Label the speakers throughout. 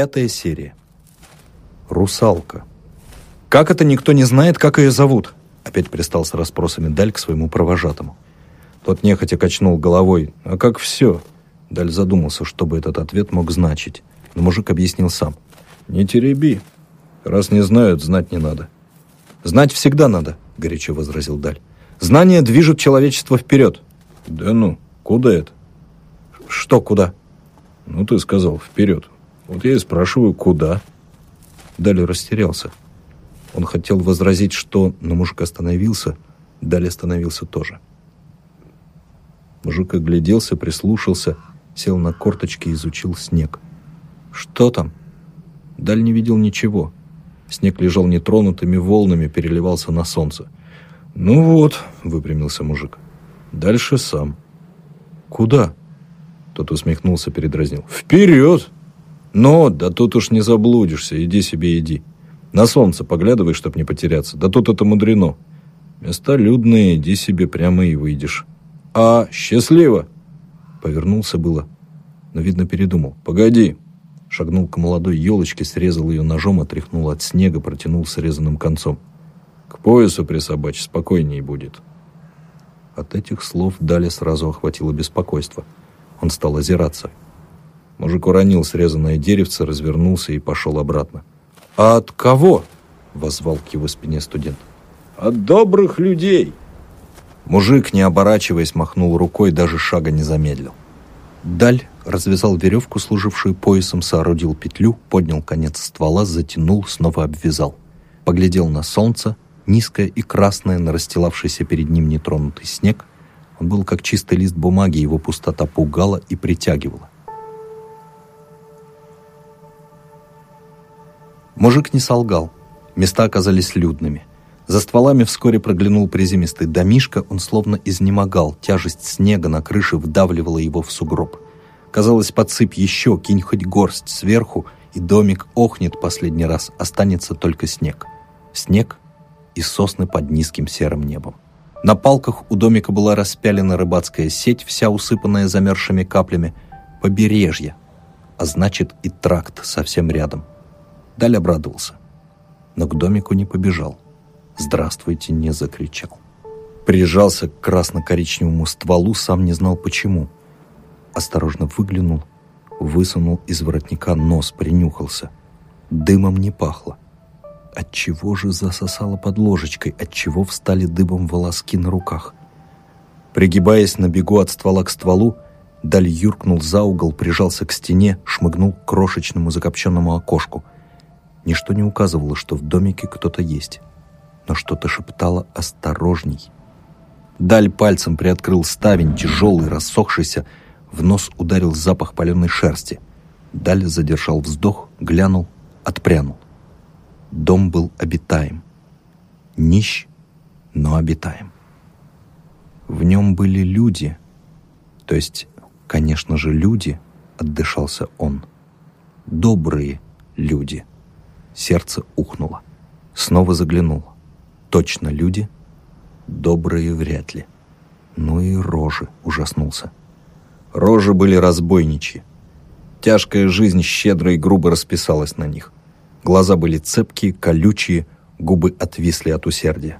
Speaker 1: Пятая серия. Русалка. «Как это никто не знает, как ее зовут?» Опять пристал с расспросами Даль к своему провожатому. Тот нехотя качнул головой. «А как все?» Даль задумался, что бы этот ответ мог значить. Но мужик объяснил сам. «Не тереби. Раз не знают, знать не надо». «Знать всегда надо», — горячо возразил Даль. «Знания движут человечество вперед». «Да ну, куда это?» «Что куда?» «Ну, ты сказал, вперед. Вот я и спрашиваю, куда?» Далее растерялся. Он хотел возразить, что... Но мужик остановился. Далее остановился тоже. Мужик огляделся, прислушался, сел на корточки и изучил снег. «Что там?» Даль не видел ничего. Снег лежал нетронутыми волнами, переливался на солнце. «Ну вот», — выпрямился мужик. «Дальше сам». «Куда?» Тот усмехнулся, передразнил. «Вперед!» «Но, да тут уж не заблудишься, иди себе иди. На солнце поглядывай, чтоб не потеряться. Да тут это мудрено. Места людные, иди себе прямо и выйдешь». «А, счастливо!» Повернулся было, но, видно, передумал. «Погоди!» Шагнул к молодой елочке, срезал ее ножом, отряхнул от снега, протянул срезанным концом. «К поясу присобачь, спокойней будет». От этих слов Даля сразу охватило беспокойство – он стал озираться. Мужик уронил срезанное деревце, развернулся и пошел обратно. «А от кого?» — возвал к его спине студент. «От добрых людей!» Мужик, не оборачиваясь, махнул рукой, даже шага не замедлил. Даль развязал веревку, служившую поясом, соорудил петлю, поднял конец ствола, затянул, снова обвязал. Поглядел на солнце, низкое и красное, на перед ним нетронутый снег, он был как чистый лист бумаги, его пустота пугала и притягивала. Мужик не солгал. Места оказались людными. За стволами вскоре проглянул приземистый домишко, он словно изнемогал, тяжесть снега на крыше вдавливала его в сугроб. Казалось, подсыпь еще, кинь хоть горсть сверху, и домик охнет последний раз, останется только снег. Снег и сосны под низким серым небом. На палках у домика была распялена рыбацкая сеть, вся усыпанная замерзшими каплями. Побережье, а значит и тракт совсем рядом. Даль обрадовался, но к домику не побежал. «Здравствуйте!» не закричал. Прижался к красно-коричневому стволу, сам не знал почему. Осторожно выглянул, высунул из воротника нос, принюхался. Дымом не пахло. От чего же засосало под ложечкой, от чего встали дыбом волоски на руках? Пригибаясь на бегу от ствола к стволу, Даль юркнул за угол, прижался к стене, шмыгнул к крошечному закопченному окошку. Ничто не указывало, что в домике кто-то есть, но что-то шептало «осторожней». Даль пальцем приоткрыл ставень, тяжелый, рассохшийся, в нос ударил запах паленой шерсти. Даль задержал вздох, глянул, отпрянул. Дом был обитаем. Нищ, но обитаем. В нем были люди, то есть, конечно же, люди, отдышался он. Добрые люди. Сердце ухнуло. Снова заглянул. Точно люди, добрые вряд ли. Ну и рожи, ужаснулся. Рожи были разбойничьи. Тяжкая жизнь щедро и грубо расписалась на них. Глаза были цепкие, колючие, губы отвисли от усердия.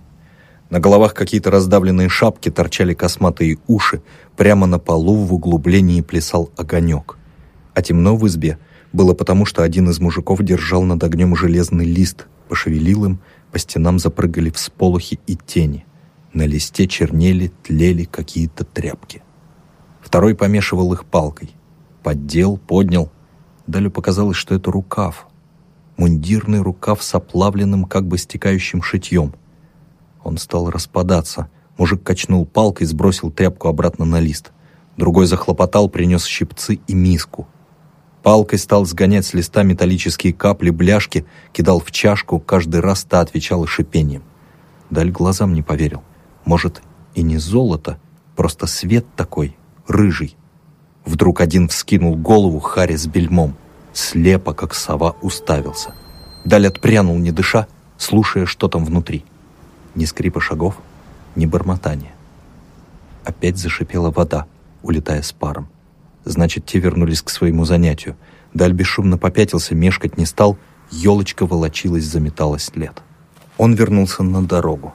Speaker 1: На головах какие-то раздавленные шапки, торчали косматые уши, прямо на полу в углублении плясал огонек. А темно в избе было потому, что один из мужиков держал над огнем железный лист, пошевелил им, по стенам запрыгали всполохи и тени. На листе чернели, тлели какие-то тряпки. Второй помешивал их палкой. Поддел, поднял. Далее показалось, что это рукав, мундирный рукав с оплавленным, как бы стекающим шитьем. Он стал распадаться. Мужик качнул палкой, сбросил тряпку обратно на лист. Другой захлопотал, принес щипцы и миску. Палкой стал сгонять с листа металлические капли, бляшки, кидал в чашку, каждый раз та отвечала шипением. Даль глазам не поверил. Может, и не золото, просто свет такой, рыжий. Вдруг один вскинул голову Харри с бельмом слепо, как сова, уставился. Даль отпрянул, не дыша, слушая, что там внутри. Ни скрипа шагов, ни бормотания. Опять зашипела вода, улетая с паром. Значит, те вернулись к своему занятию. Даль бесшумно попятился, мешкать не стал, елочка волочилась, заметалась след. Он вернулся на дорогу.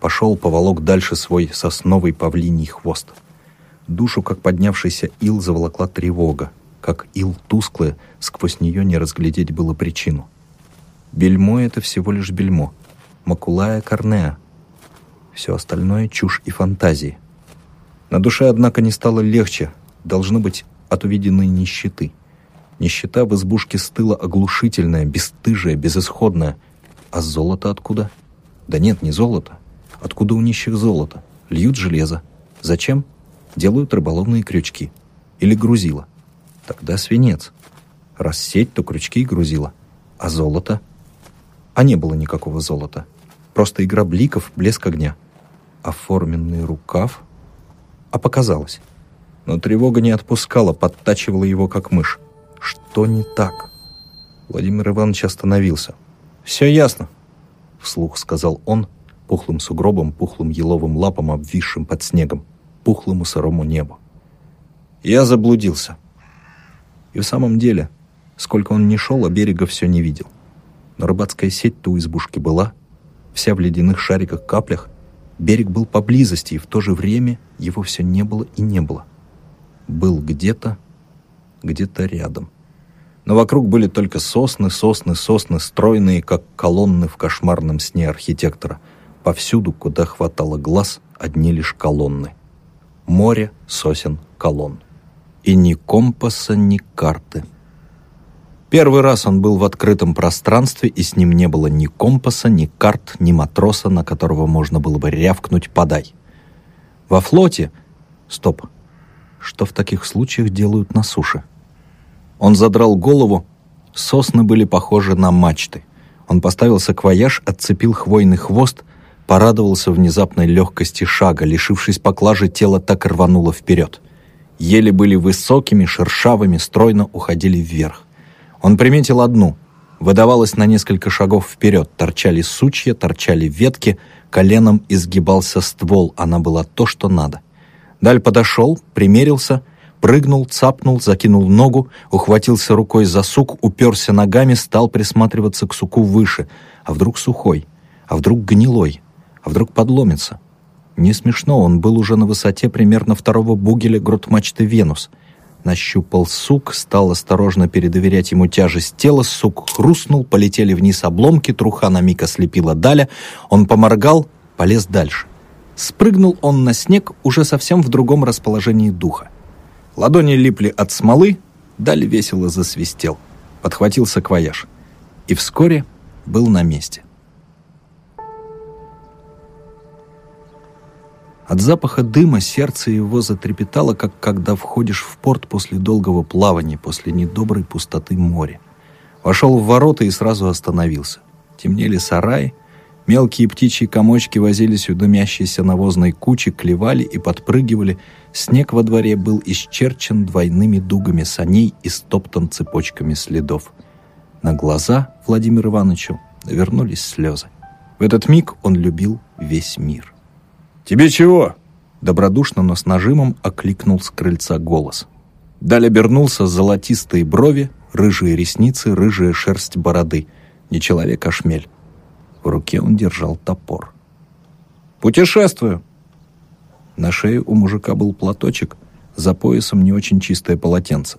Speaker 1: Пошел, поволок дальше свой сосновый павлиний хвост. Душу, как поднявшийся ил, заволокла тревога. Как ил тусклая, сквозь нее не разглядеть было причину. Бельмо — это всего лишь бельмо. Макулая корнеа. Все остальное — чушь и фантазии. На душе, однако, не стало легче. Должно быть от увиденной нищеты. Нищета в избушке стыла оглушительная, бесстыжая, безысходная. А золото откуда? Да нет, не золото. Откуда у нищих золото? Льют железо. Зачем? Делают рыболовные крючки. Или грузила. Тогда свинец. Раз сеть, то крючки и грузила. А золото? А не было никакого золота. Просто игра бликов, блеск огня. Оформленный рукав? А показалось. Но тревога не отпускала, подтачивала его, как мышь. Что не так? Владимир Иванович остановился. «Все ясно», — вслух сказал он, пухлым сугробом, пухлым еловым лапом, обвисшим под снегом, пухлому сырому небу. Я заблудился. И в самом деле, сколько он ни шел, а берега все не видел. Но рыбацкая сеть-то у избушки была, вся в ледяных шариках-каплях. Берег был поблизости, и в то же время его все не было и не было. Был где-то, где-то рядом. Но вокруг были только сосны, сосны, сосны, стройные, как колонны в кошмарном сне архитектора. Повсюду, куда хватало глаз, одни лишь колонны. Море, сосен, колонн. И ни компаса, ни карты. Первый раз он был в открытом пространстве, и с ним не было ни компаса, ни карт, ни матроса, на которого можно было бы рявкнуть «подай». Во флоте... Стоп. Что в таких случаях делают на суше? Он задрал голову. Сосны были похожи на мачты. Он поставил саквояж, отцепил хвойный хвост, порадовался внезапной легкости шага, лишившись поклажи, тело так рвануло вперед. Ели были высокими, шершавыми, стройно уходили вверх. Он приметил одну. Выдавалось на несколько шагов вперед. Торчали сучья, торчали ветки, коленом изгибался ствол. Она была то, что надо. Даль подошел, примерился, прыгнул, цапнул, закинул ногу, ухватился рукой за сук, уперся ногами, стал присматриваться к суку выше. А вдруг сухой? А вдруг гнилой? А вдруг подломится? Не смешно, он был уже на высоте примерно второго бугеля грот-мачты «Венус». Нащупал сук, стал осторожно передоверять ему тяжесть тела, сук хрустнул, полетели вниз обломки, труха на миг ослепила Даля, он поморгал, полез дальше. Спрыгнул он на снег уже совсем в другом расположении духа. Ладони липли от смолы, Даль весело засвистел, подхватил саквояж и вскоре был на месте. От запаха дыма сердце его затрепетало, как когда входишь в порт после долгого плавания, после недоброй пустоты моря. Вошел в ворота и сразу остановился. Темнели сараи, мелкие птичьи комочки возились у дымящейся навозной кучи, клевали и подпрыгивали. Снег во дворе был исчерчен двойными дугами саней и стоптан цепочками следов. На глаза Владимиру Ивановичу навернулись слезы. В этот миг он любил весь мир.
Speaker 2: «Тебе чего?»
Speaker 1: Добродушно, но с нажимом окликнул с крыльца голос. Даль обернулся, золотистые брови, рыжие ресницы, рыжая шерсть бороды. Не человек, а шмель. В руке он держал топор.
Speaker 2: «Путешествую!»
Speaker 1: На шее у мужика был платочек, за поясом не очень чистое полотенце.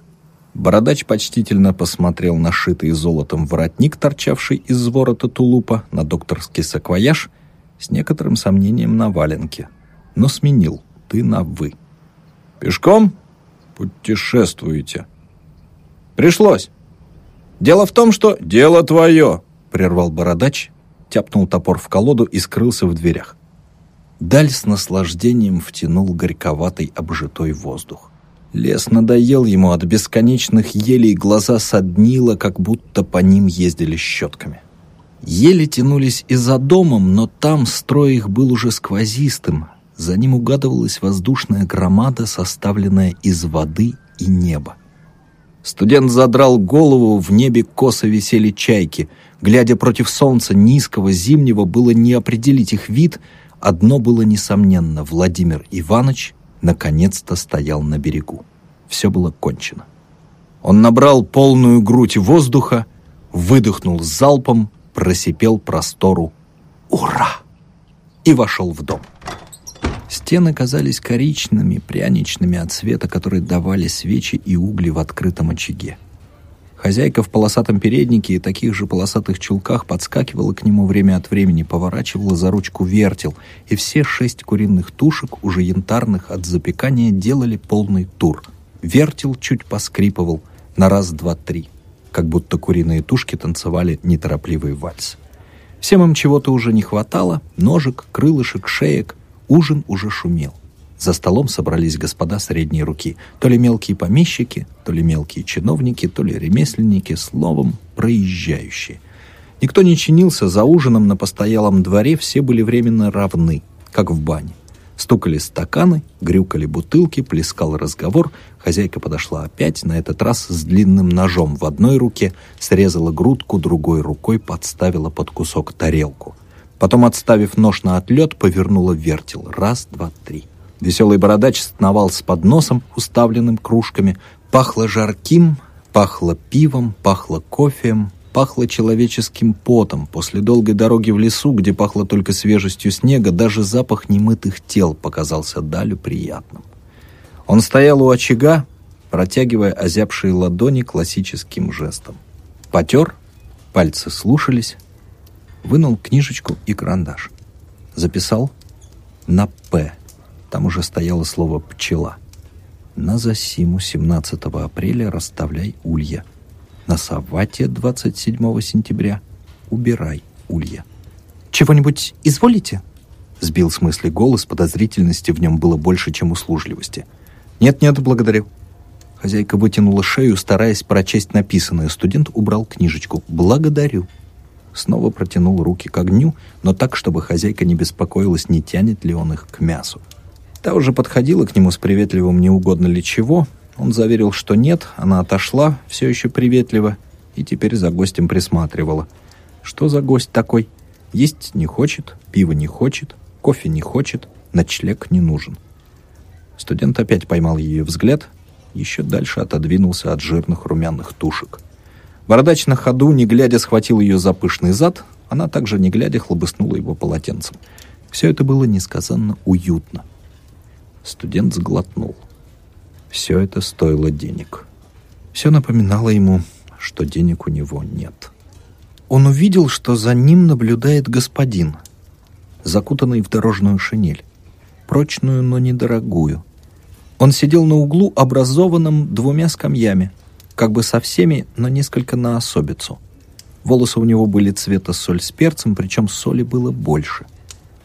Speaker 1: Бородач почтительно посмотрел на шитый золотом воротник, торчавший из ворота тулупа, на докторский саквояж — с некоторым сомнением на валенке, но сменил «ты» на «вы».
Speaker 2: «Пешком путешествуете?»
Speaker 1: «Пришлось. Дело в том, что...»
Speaker 2: «Дело твое!»
Speaker 1: — прервал бородач, тяпнул топор в колоду и скрылся в дверях. Даль с наслаждением втянул горьковатый обжитой воздух. Лес надоел ему от бесконечных елей, глаза соднило, как будто по ним ездили щетками. Еле тянулись и за домом, но там строй их был уже сквозистым. За ним угадывалась воздушная громада, составленная из воды и неба. Студент задрал голову, в небе косо висели чайки. Глядя против солнца низкого, зимнего, было не определить их вид. Одно было несомненно — Владимир Иванович наконец-то стоял на берегу. Все было кончено. Он набрал полную грудь воздуха, выдохнул залпом, просипел простору «Ура!» и вошел в дом. Стены казались коричными, пряничными от цвета, которые давали свечи и угли в открытом очаге. Хозяйка в полосатом переднике и таких же полосатых чулках подскакивала к нему время от времени, поворачивала за ручку вертел, и все шесть куриных тушек, уже янтарных от запекания, делали полный тур. Вертел чуть поскрипывал на раз, два, три, как будто куриные тушки танцевали неторопливый вальс. Всем им чего-то уже не хватало, ножек, крылышек, шеек, ужин уже шумел. За столом собрались господа средней руки. То ли мелкие помещики, то ли мелкие чиновники, то ли ремесленники, словом, проезжающие. Никто не чинился, за ужином на постоялом дворе все были временно равны, как в бане. Стукали стаканы, грюкали бутылки, плескал разговор. Хозяйка подошла опять, на этот раз с длинным ножом в одной руке, срезала грудку, другой рукой подставила под кусок тарелку. Потом, отставив нож на отлет, повернула вертел. Раз, два, три. Веселый бородач сновал с подносом, уставленным кружками. Пахло жарким, пахло пивом, пахло кофеем, пахло человеческим потом. После долгой дороги в лесу, где пахло только свежестью снега, даже запах немытых тел показался Далю приятным. Он стоял у очага, протягивая озябшие ладони классическим жестом. Потер, пальцы слушались, вынул книжечку и карандаш. Записал на «П». Там уже стояло слово «пчела». На засиму 17 апреля расставляй улья. На Савате 27 сентября убирай улья. «Чего-нибудь изволите?» Сбил с мысли голос, подозрительности в нем было больше, чем услужливости. «Нет-нет, благодарю». Хозяйка вытянула шею, стараясь прочесть написанное. Студент убрал книжечку. «Благодарю». Снова протянул руки к огню, но так, чтобы хозяйка не беспокоилась, не тянет ли он их к мясу. Та уже подходила к нему с приветливым «не угодно ли чего». Он заверил, что нет, она отошла, все еще приветливо, и теперь за гостем присматривала. Что за гость такой? Есть не хочет, пива не хочет, кофе не хочет, ночлег не нужен. Студент опять поймал ее взгляд, еще дальше отодвинулся от жирных румяных тушек. Бородач на ходу, не глядя, схватил ее за пышный зад, она также, не глядя, хлобыснула его полотенцем. Все это было несказанно уютно. Студент сглотнул. Все это стоило денег. Все напоминало ему, что денег у него нет. Он увидел, что за ним наблюдает господин, закутанный в дорожную шинель, прочную, но недорогую. Он сидел на углу, образованном двумя скамьями, как бы со всеми, но несколько на особицу. Волосы у него были цвета соль с перцем, причем соли было больше —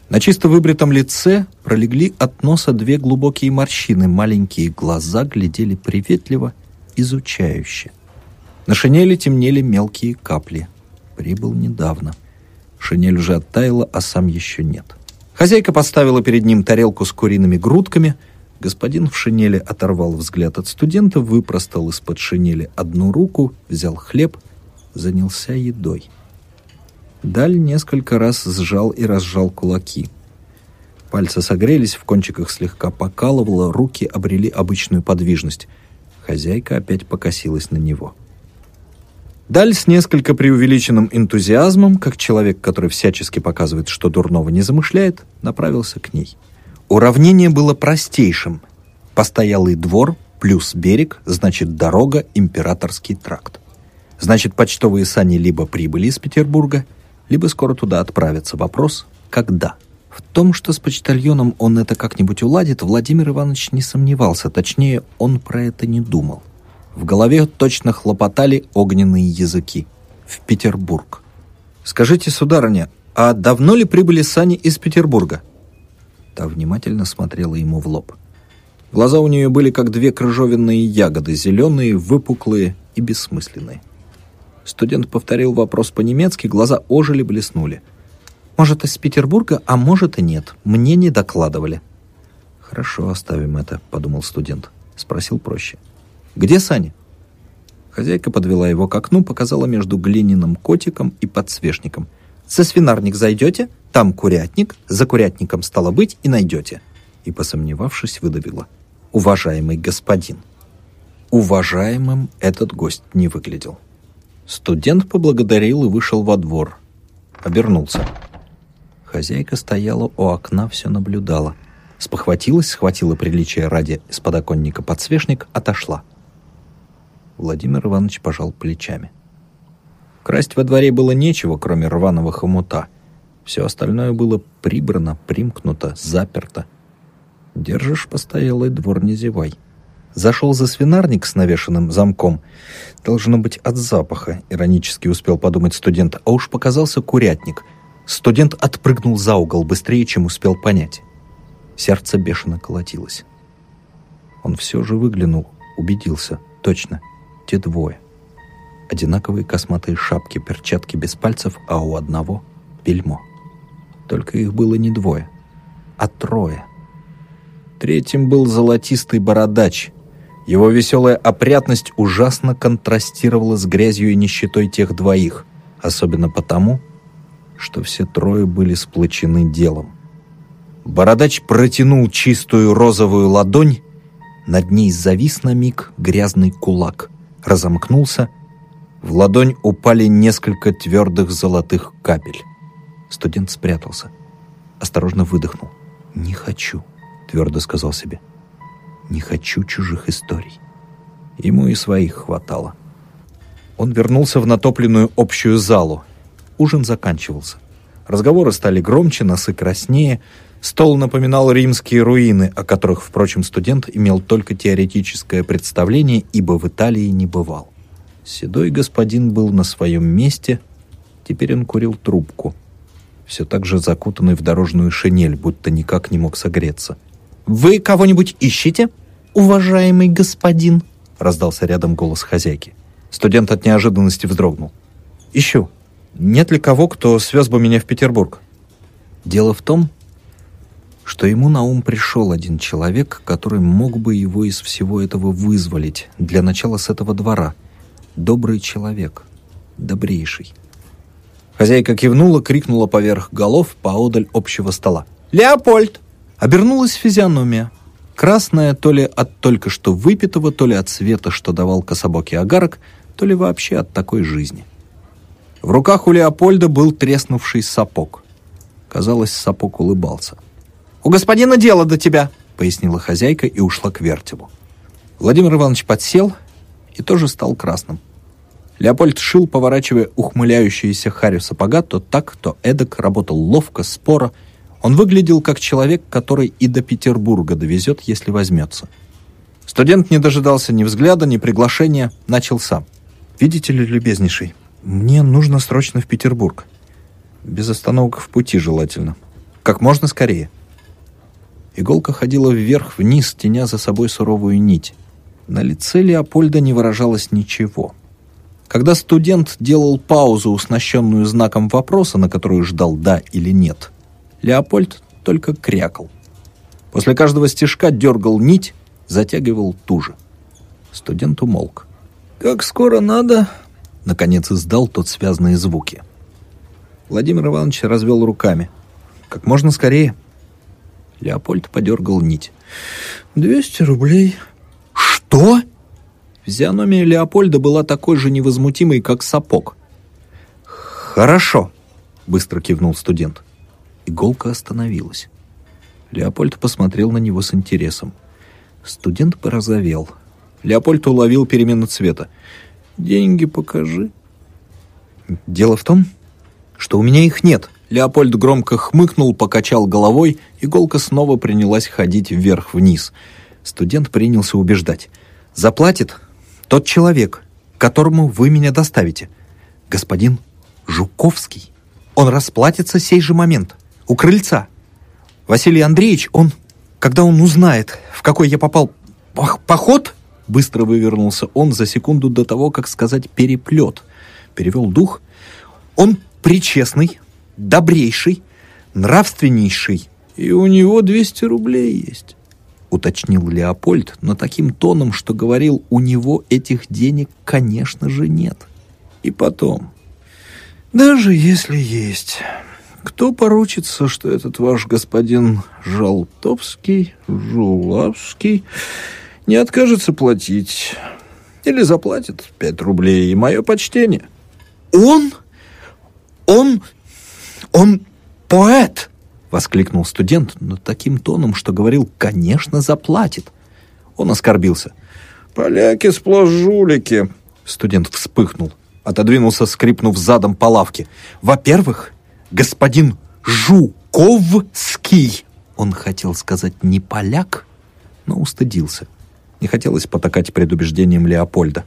Speaker 1: на чисто выбритом лице пролегли от носа две глубокие морщины, маленькие глаза глядели приветливо, изучающе. На шинели темнели мелкие капли. Прибыл недавно. Шинель уже оттаяла, а сам еще нет. Хозяйка поставила перед ним тарелку с куриными грудками. Господин в шинели оторвал взгляд от студента, выпростал из-под шинели одну руку, взял хлеб, занялся едой. Даль несколько раз сжал и разжал кулаки. Пальцы согрелись, в кончиках слегка покалывало, руки обрели обычную подвижность. Хозяйка опять покосилась на него. Даль с несколько преувеличенным энтузиазмом, как человек, который всячески показывает, что дурного не замышляет, направился к ней. Уравнение было простейшим. Постоялый двор плюс берег, значит дорога, императорский тракт. Значит, почтовые сани либо прибыли из Петербурга, либо скоро туда отправятся. Вопрос — когда? В том, что с почтальоном он это как-нибудь уладит, Владимир Иванович не сомневался, точнее, он про это не думал. В голове точно хлопотали огненные языки. В Петербург. «Скажите, сударыня, а давно ли прибыли сани из Петербурга?» Та внимательно смотрела ему в лоб. Глаза у нее были как две крыжовенные ягоды, зеленые, выпуклые и бессмысленные. Студент повторил вопрос по-немецки, глаза ожили, блеснули. «Может, из Петербурга, а может и нет. Мне не докладывали». «Хорошо, оставим это», — подумал студент. Спросил проще. «Где Саня?» Хозяйка подвела его к окну, показала между глиняным котиком и подсвечником. «За свинарник зайдете? Там курятник. За курятником стало быть и найдете». И, посомневавшись, выдавила. «Уважаемый господин». Уважаемым этот гость не выглядел. Студент поблагодарил и вышел во двор. Обернулся. Хозяйка стояла у окна, все наблюдала. Спохватилась, схватила приличие ради с подоконника подсвечник, отошла. Владимир Иванович пожал плечами. Красть во дворе было нечего, кроме рваного хомута. Все остальное было прибрано, примкнуто, заперто. Держишь постоялый двор, не зевай. Зашел за свинарник с навешенным замком. Должно быть от запаха, иронически успел подумать студент, а уж показался курятник. Студент отпрыгнул за угол быстрее, чем успел понять. Сердце бешено колотилось. Он все же выглянул, убедился. Точно, те двое. Одинаковые косматые шапки, перчатки без пальцев, а у одного — бельмо. Только их было не двое, а трое. Третьим был золотистый бородач. Его веселая опрятность ужасно контрастировала с грязью и нищетой тех двоих, особенно потому, что все трое были сплочены делом. Бородач протянул чистую розовую ладонь, над ней завис на миг грязный кулак, разомкнулся, в ладонь упали несколько твердых золотых капель. Студент спрятался, осторожно выдохнул. «Не хочу», — твердо сказал себе. «Не хочу чужих историй». Ему и своих хватало. Он вернулся в натопленную общую залу. Ужин заканчивался. Разговоры стали громче, носы краснее, Стол напоминал римские руины, о которых, впрочем, студент имел только теоретическое представление, ибо в Италии не бывал. Седой господин был на своем месте, теперь он курил трубку, все так же закутанный в дорожную шинель, будто никак не мог согреться. «Вы кого-нибудь ищете, уважаемый господин?» раздался рядом голос хозяйки. Студент от неожиданности вздрогнул. «Ищу. Нет ли кого, кто свез бы меня в Петербург?» Дело в том, что ему на ум пришел один человек, который мог бы его из всего этого вызволить, для начала с этого двора. Добрый человек, добрейший. Хозяйка кивнула, крикнула поверх голов поодаль общего стола. «Леопольд!» Обернулась физиономия. Красная то ли от только что выпитого, то ли от света, что давал кособокий агарок, то ли вообще от такой жизни. В руках у Леопольда был треснувший сапог. Казалось, сапог улыбался. «У господина дело до тебя», — пояснила хозяйка и ушла к вертелу. Владимир Иванович подсел и тоже стал красным. Леопольд шил, поворачивая ухмыляющиеся Харю сапога, то так, то эдак, работал ловко, споро. Он выглядел как человек, который и до Петербурга довезет, если возьмется. Студент не дожидался ни взгляда, ни приглашения, начал сам. «Видите ли, любезнейший, мне нужно срочно в Петербург. Без остановок в пути желательно. Как можно скорее». Иголка ходила вверх-вниз, теня за собой суровую нить. На лице Леопольда не выражалось ничего. Когда студент делал паузу, уснащенную знаком вопроса, на которую ждал «да» или «нет», Леопольд только крякал. После каждого стежка дергал нить, затягивал туже. Студент умолк. «Как скоро надо?» Наконец издал тот связанные звуки. Владимир Иванович развел руками. «Как можно скорее». Леопольд подергал нить. «Двести рублей». «Что?» Физиономия Леопольда была такой же невозмутимой, как сапог. «Хорошо», — быстро кивнул студент. Иголка остановилась. Леопольд посмотрел на него с интересом. Студент порозовел. Леопольд уловил перемену цвета. «Деньги покажи». «Дело в том, что у меня их нет», Леопольд громко хмыкнул, покачал головой, иголка снова принялась ходить вверх-вниз. Студент принялся убеждать. «Заплатит тот человек, которому вы меня доставите. Господин Жуковский. Он расплатится сей же момент. У крыльца. Василий Андреевич, он, когда он узнает, в какой я попал поход, быстро вывернулся он за секунду до того, как сказать «переплет». Перевел дух. Он причестный, добрейший, нравственнейший, и у него 200 рублей есть», — уточнил Леопольд, но таким тоном, что говорил, у него этих денег, конечно же, нет. И потом, «Даже если есть...» Кто поручится, что этот ваш господин Жалтовский, Жулавский не откажется платить?
Speaker 2: Или заплатит пять рублей и мое почтение.
Speaker 1: «Он? Он? Он поэт!» — воскликнул студент, но таким тоном, что говорил «конечно, заплатит». Он оскорбился.
Speaker 2: «Поляки сплошь жулики!»
Speaker 1: Студент вспыхнул, отодвинулся, скрипнув задом по лавке. «Во-первых, господин Жуковский!» Он хотел сказать «не поляк», но устыдился. Не хотелось потакать предубеждением Леопольда.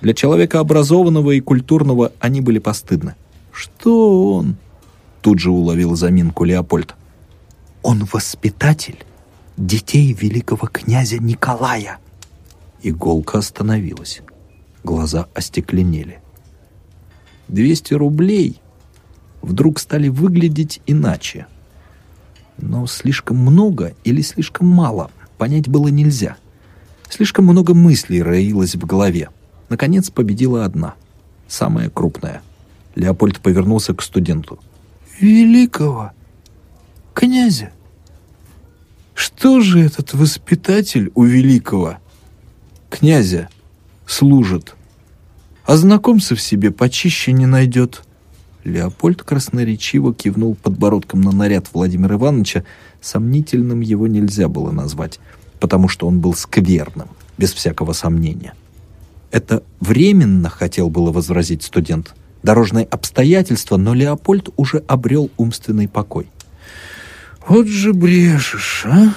Speaker 1: Для человека образованного и культурного они были постыдны. «Что он?» Тут же уловил заминку Леопольд. «Он воспитатель детей великого князя Николая!» Иголка остановилась. Глаза остекленели. Двести рублей вдруг стали выглядеть иначе. Но слишком много или слишком мало понять было нельзя. Слишком много мыслей роилось в голове. Наконец победила одна, самая крупная. Леопольд повернулся к студенту. «Великого князя! Что же этот воспитатель у великого князя служит? А знакомца в себе почище не найдет». Леопольд красноречиво кивнул подбородком на наряд Владимира Ивановича. Сомнительным его нельзя было назвать, потому что он был скверным, без всякого сомнения. Это временно, хотел было возразить студент, дорожные обстоятельства, но Леопольд уже обрел умственный покой. «Вот же брешешь, а?»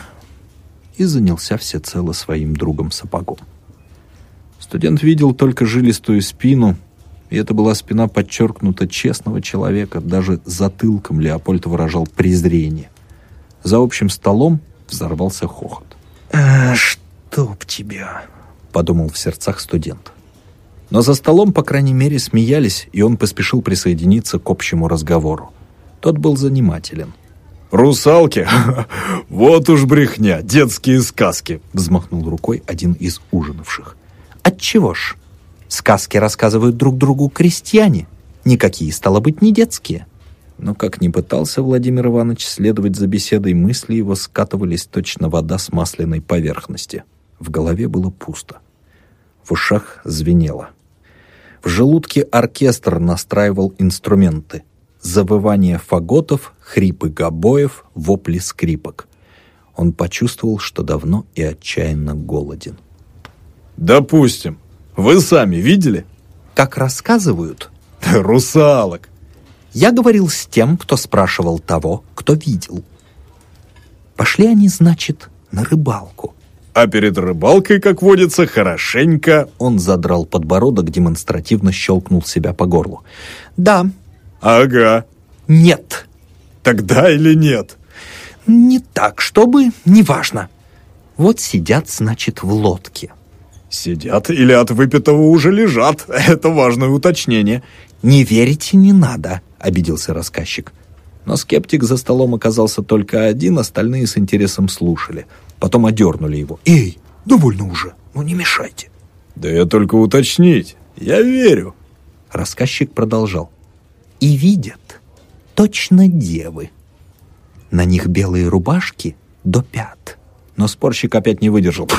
Speaker 1: И занялся всецело своим другом сапогом. Студент видел только жилистую спину, и это была спина подчеркнута честного человека, даже затылком Леопольд выражал презрение. За общим столом взорвался хохот.
Speaker 3: «А, чтоб тебя!»
Speaker 1: — подумал в сердцах студент. Но за столом, по крайней мере, смеялись, и он поспешил присоединиться к общему разговору. Тот был занимателен.
Speaker 2: «Русалки? Вот уж брехня, детские сказки!»
Speaker 1: Взмахнул рукой один из ужинавших. «Отчего ж? Сказки рассказывают друг другу крестьяне. Никакие, стало быть, не детские. Но как ни пытался Владимир Иванович следовать за беседой, мысли его скатывались точно вода с масляной поверхности. В голове было пусто. В ушах звенело. В желудке оркестр настраивал инструменты. Завывание фаготов, хрипы гобоев, вопли скрипок. Он почувствовал, что давно и отчаянно голоден.
Speaker 2: «Допустим. Вы сами видели?
Speaker 1: Как рассказывают?
Speaker 2: Русалок.
Speaker 1: Я говорил с тем, кто спрашивал того, кто видел. Пошли они, значит, на рыбалку.
Speaker 2: А перед рыбалкой, как водится, хорошенько...
Speaker 1: Он задрал подбородок, демонстративно щелкнул себя по горлу. Да.
Speaker 2: Ага.
Speaker 1: Нет.
Speaker 2: Тогда или нет?
Speaker 1: Не так, чтобы, неважно. Вот сидят, значит, в лодке.
Speaker 2: Сидят или от выпитого уже лежат. Это важное уточнение.
Speaker 1: «Не верите, не надо», — обиделся рассказчик. Но скептик за столом оказался только один, остальные с интересом слушали. Потом одернули его. «Эй, довольно уже, ну не мешайте».
Speaker 2: «Да я только уточнить. Я верю».
Speaker 1: Рассказчик продолжал. «И видят, точно девы. На них белые рубашки до пят. Но спорщик опять не выдержал.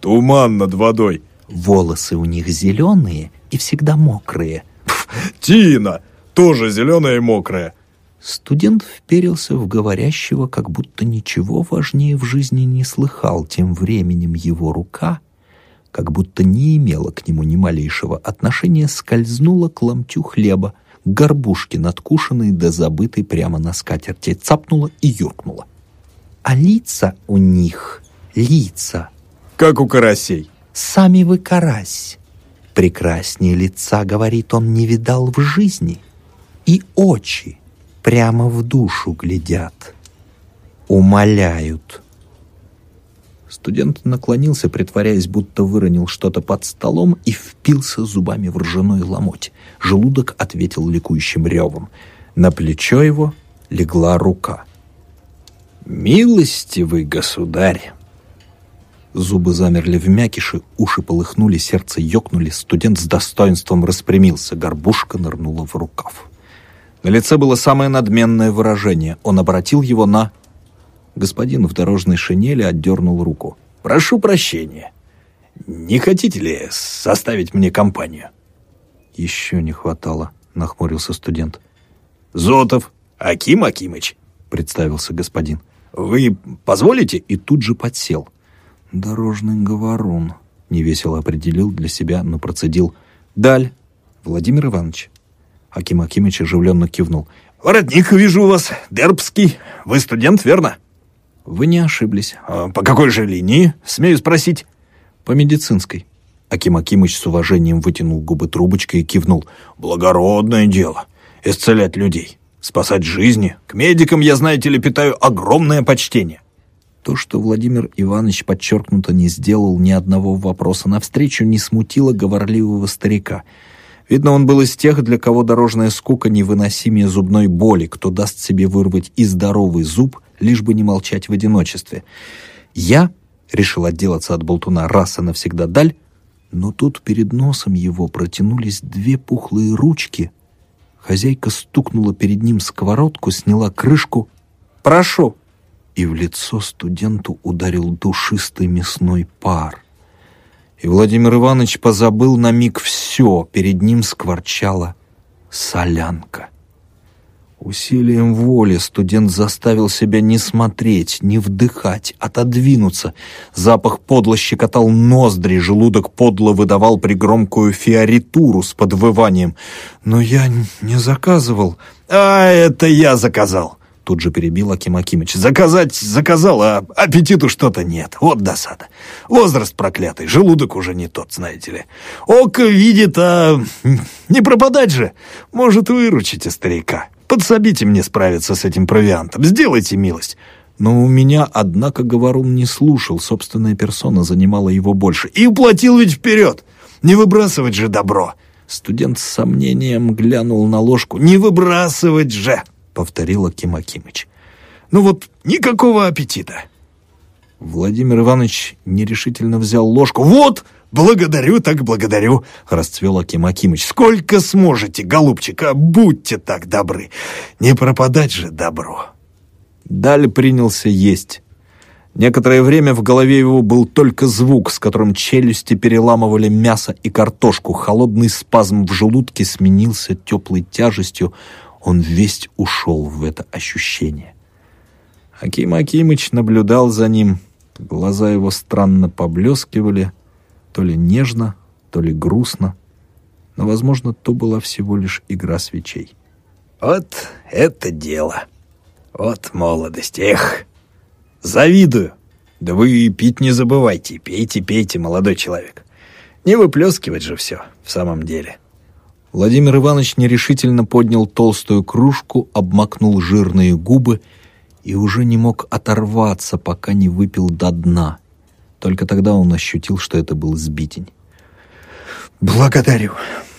Speaker 2: Туман над водой.
Speaker 1: Волосы у них зеленые и всегда мокрые.
Speaker 2: Тина! Тоже зеленая и мокрая.
Speaker 1: Студент вперился в говорящего, как будто ничего важнее в жизни не слыхал. Тем временем его рука, как будто не имела к нему ни малейшего отношения, скользнула к ломтю хлеба, к горбушке, надкушенной да забытой прямо на скатерти, цапнула и юркнула. А лица у них, лица.
Speaker 2: Как у карасей.
Speaker 1: Сами вы карась. Прекраснее лица, говорит он, не видал в жизни. И очи прямо в душу глядят. Умоляют. Студент наклонился, притворяясь, будто выронил что-то под столом и впился зубами в ржаной ломоть. Желудок ответил ликующим ревом. На плечо его легла рука. «Милостивый государь!» Зубы замерли в мякише, уши полыхнули, сердце ёкнули, студент с достоинством распрямился, горбушка нырнула в рукав. На лице было самое надменное выражение. Он обратил его на... Господин в дорожной шинели отдернул руку. «Прошу прощения.
Speaker 2: Не хотите ли составить мне компанию?»
Speaker 1: «Еще не хватало», — нахмурился студент.
Speaker 2: «Зотов, Аким Акимыч», — представился господин. «Вы позволите?» И тут же подсел.
Speaker 1: «Дорожный говорун», — невесело определил для себя, но процедил. «Даль, Владимир Иванович». Аким Акимыч оживленно кивнул.
Speaker 2: «Воротник вижу у вас, дербский. Вы студент, верно?»
Speaker 1: «Вы не ошиблись».
Speaker 2: А «По какой же линии, смею спросить?»
Speaker 1: «По медицинской». Аким Акимыч с уважением вытянул губы трубочкой и кивнул.
Speaker 2: «Благородное дело. Исцелять людей. Спасать жизни. К медикам я, знаете ли, питаю огромное почтение».
Speaker 1: То, что Владимир Иванович подчеркнуто не сделал ни одного вопроса навстречу, не смутило говорливого старика. Видно, он был из тех, для кого дорожная скука невыносимее зубной боли, кто даст себе вырвать и здоровый зуб, лишь бы не молчать в одиночестве. Я решил отделаться от болтуна раз и навсегда даль, но тут перед носом его протянулись две пухлые ручки. Хозяйка стукнула перед ним сковородку, сняла крышку. «Прошу!» И в лицо студенту ударил душистый мясной пар. И Владимир Иванович позабыл на миг все, перед ним скворчала солянка. Усилием воли студент заставил себя не смотреть, не вдыхать, отодвинуться. Запах подло щекотал ноздри, желудок подло выдавал пригромкую фиоритуру с подвыванием. «Но я не заказывал».
Speaker 2: «А, это я заказал!» Тут же перебил Аким Акимыч. «Заказать заказал, а аппетиту что-то нет. Вот досада. Возраст проклятый, желудок уже не тот, знаете ли. Око видит, а не пропадать же. Может, выручите старика». Подсобите мне справиться с этим провиантом, сделайте милость».
Speaker 1: Но у меня, однако, говорун не слушал, собственная персона занимала его больше.
Speaker 2: «И уплатил ведь вперед! Не выбрасывать же добро!»
Speaker 1: Студент с сомнением глянул на ложку.
Speaker 2: «Не выбрасывать же!» — повторил Аким Акимыч. «Ну вот, никакого аппетита!»
Speaker 1: Владимир Иванович нерешительно взял ложку.
Speaker 2: «Вот! «Благодарю, так благодарю», — расцвел Аким Акимыч. «Сколько сможете, голубчик, а будьте так добры. Не пропадать же добро».
Speaker 1: Даль принялся есть. Некоторое время в голове его был только звук, с которым челюсти переламывали мясо и картошку. Холодный спазм в желудке сменился теплой тяжестью. Он весь ушел в это ощущение. Аким Акимыч наблюдал за ним. Глаза его странно поблескивали — то ли нежно, то ли грустно, но, возможно, то была всего лишь игра свечей.
Speaker 2: «Вот это дело! Вот молодость! Эх! Завидую! Да вы пить не забывайте, пейте, пейте, молодой человек! Не выплескивать же все в самом деле!»
Speaker 1: Владимир Иванович нерешительно поднял толстую кружку, обмакнул жирные губы и уже не мог оторваться, пока не выпил до дна — только тогда он ощутил, что это был сбитень.
Speaker 3: «Благодарю»,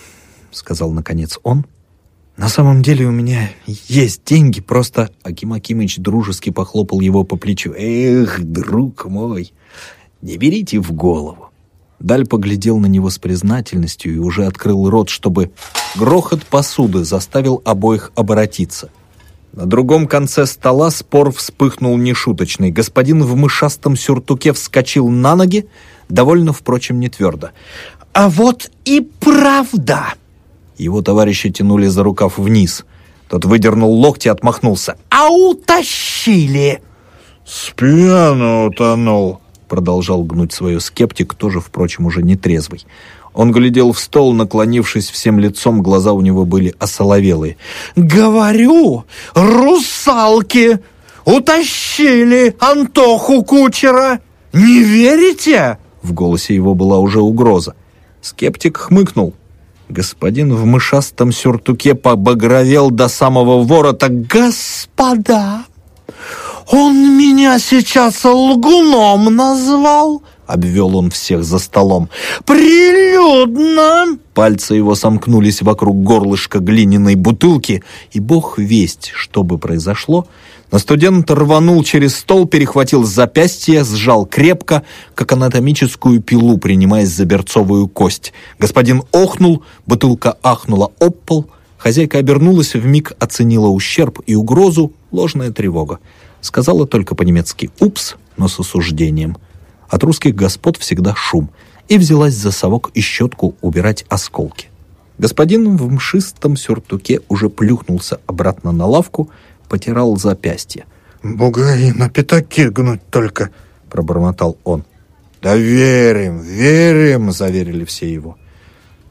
Speaker 3: — сказал наконец он. «На самом деле у меня есть деньги, просто...»
Speaker 1: Аким Акимыч дружески похлопал его по плечу.
Speaker 2: «Эх, друг мой, не берите в голову».
Speaker 1: Даль поглядел на него с признательностью и уже открыл рот, чтобы... Грохот посуды заставил обоих обратиться — на другом конце стола спор вспыхнул нешуточный. Господин в мышастом сюртуке вскочил на ноги, довольно, впрочем, не твердо.
Speaker 4: «А вот и правда!»
Speaker 1: Его товарищи тянули за рукав вниз. Тот выдернул локти и отмахнулся.
Speaker 4: «А утащили!»
Speaker 2: «С пьяну утонул!»
Speaker 1: Продолжал гнуть свое скептик, тоже, впрочем, уже не трезвый. Он глядел в стол, наклонившись всем лицом, глаза у него были осоловелые.
Speaker 4: «Говорю, русалки утащили Антоху кучера! Не верите?»
Speaker 1: В голосе его была уже угроза. Скептик хмыкнул. Господин в мышастом сюртуке побагровел до самого ворота.
Speaker 4: «Господа, он меня сейчас лгуном назвал!»
Speaker 1: — обвел он всех за столом.
Speaker 4: «Прилюдно!»
Speaker 1: Пальцы его сомкнулись вокруг горлышка глиняной бутылки, и бог весть, что бы произошло, но студент рванул через стол, перехватил запястье, сжал крепко, как анатомическую пилу, принимаясь за берцовую кость. Господин охнул, бутылка ахнула об пол, хозяйка обернулась, вмиг оценила ущерб и угрозу, ложная тревога. Сказала только по-немецки «упс», но с осуждением — от русских господ всегда шум. и взялась за совок и щетку убирать осколки. Господин в мшистом сюртуке уже плюхнулся обратно на лавку, потирал запястье.
Speaker 4: «Бугаи на пятаке гнуть только», — пробормотал он.
Speaker 2: «Да верим, верим», — заверили все его.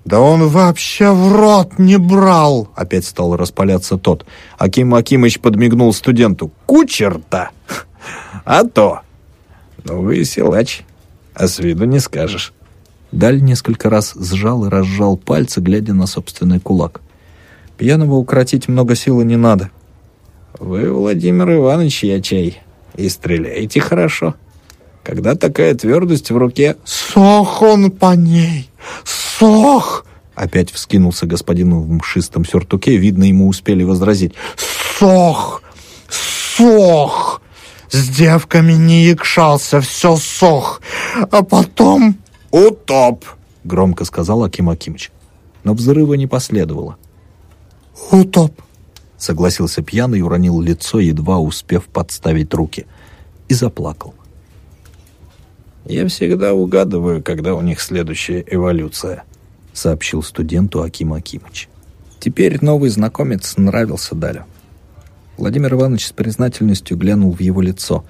Speaker 4: «Да он вообще в рот не брал!»
Speaker 2: — опять стал распаляться тот. Аким Акимыч подмигнул студенту. «Кучер-то! А то! Ну вы силач, а с виду не скажешь».
Speaker 1: Даль несколько раз сжал и разжал пальцы, глядя на собственный кулак. Пьяного укротить много силы не надо.
Speaker 2: «Вы, Владимир Иванович, я чай, и стреляете хорошо. Когда такая твердость в руке...»
Speaker 4: «Сох он по ней! Сох!»
Speaker 1: Опять вскинулся господин в мшистом сюртуке, видно, ему успели возразить.
Speaker 4: «Сох! Сох! С девками не якшался, все сох! А потом...»
Speaker 2: «Утоп!»
Speaker 1: — громко сказал Аким Акимыч. Но взрыва не последовало.
Speaker 4: «Утоп!»
Speaker 1: — согласился пьяный и уронил лицо, едва успев подставить руки. И заплакал.
Speaker 2: «Я всегда угадываю, когда у них следующая эволюция», —
Speaker 1: сообщил студенту Аким Акимыч. Теперь новый знакомец нравился Далю. Владимир Иванович с признательностью глянул в его лицо.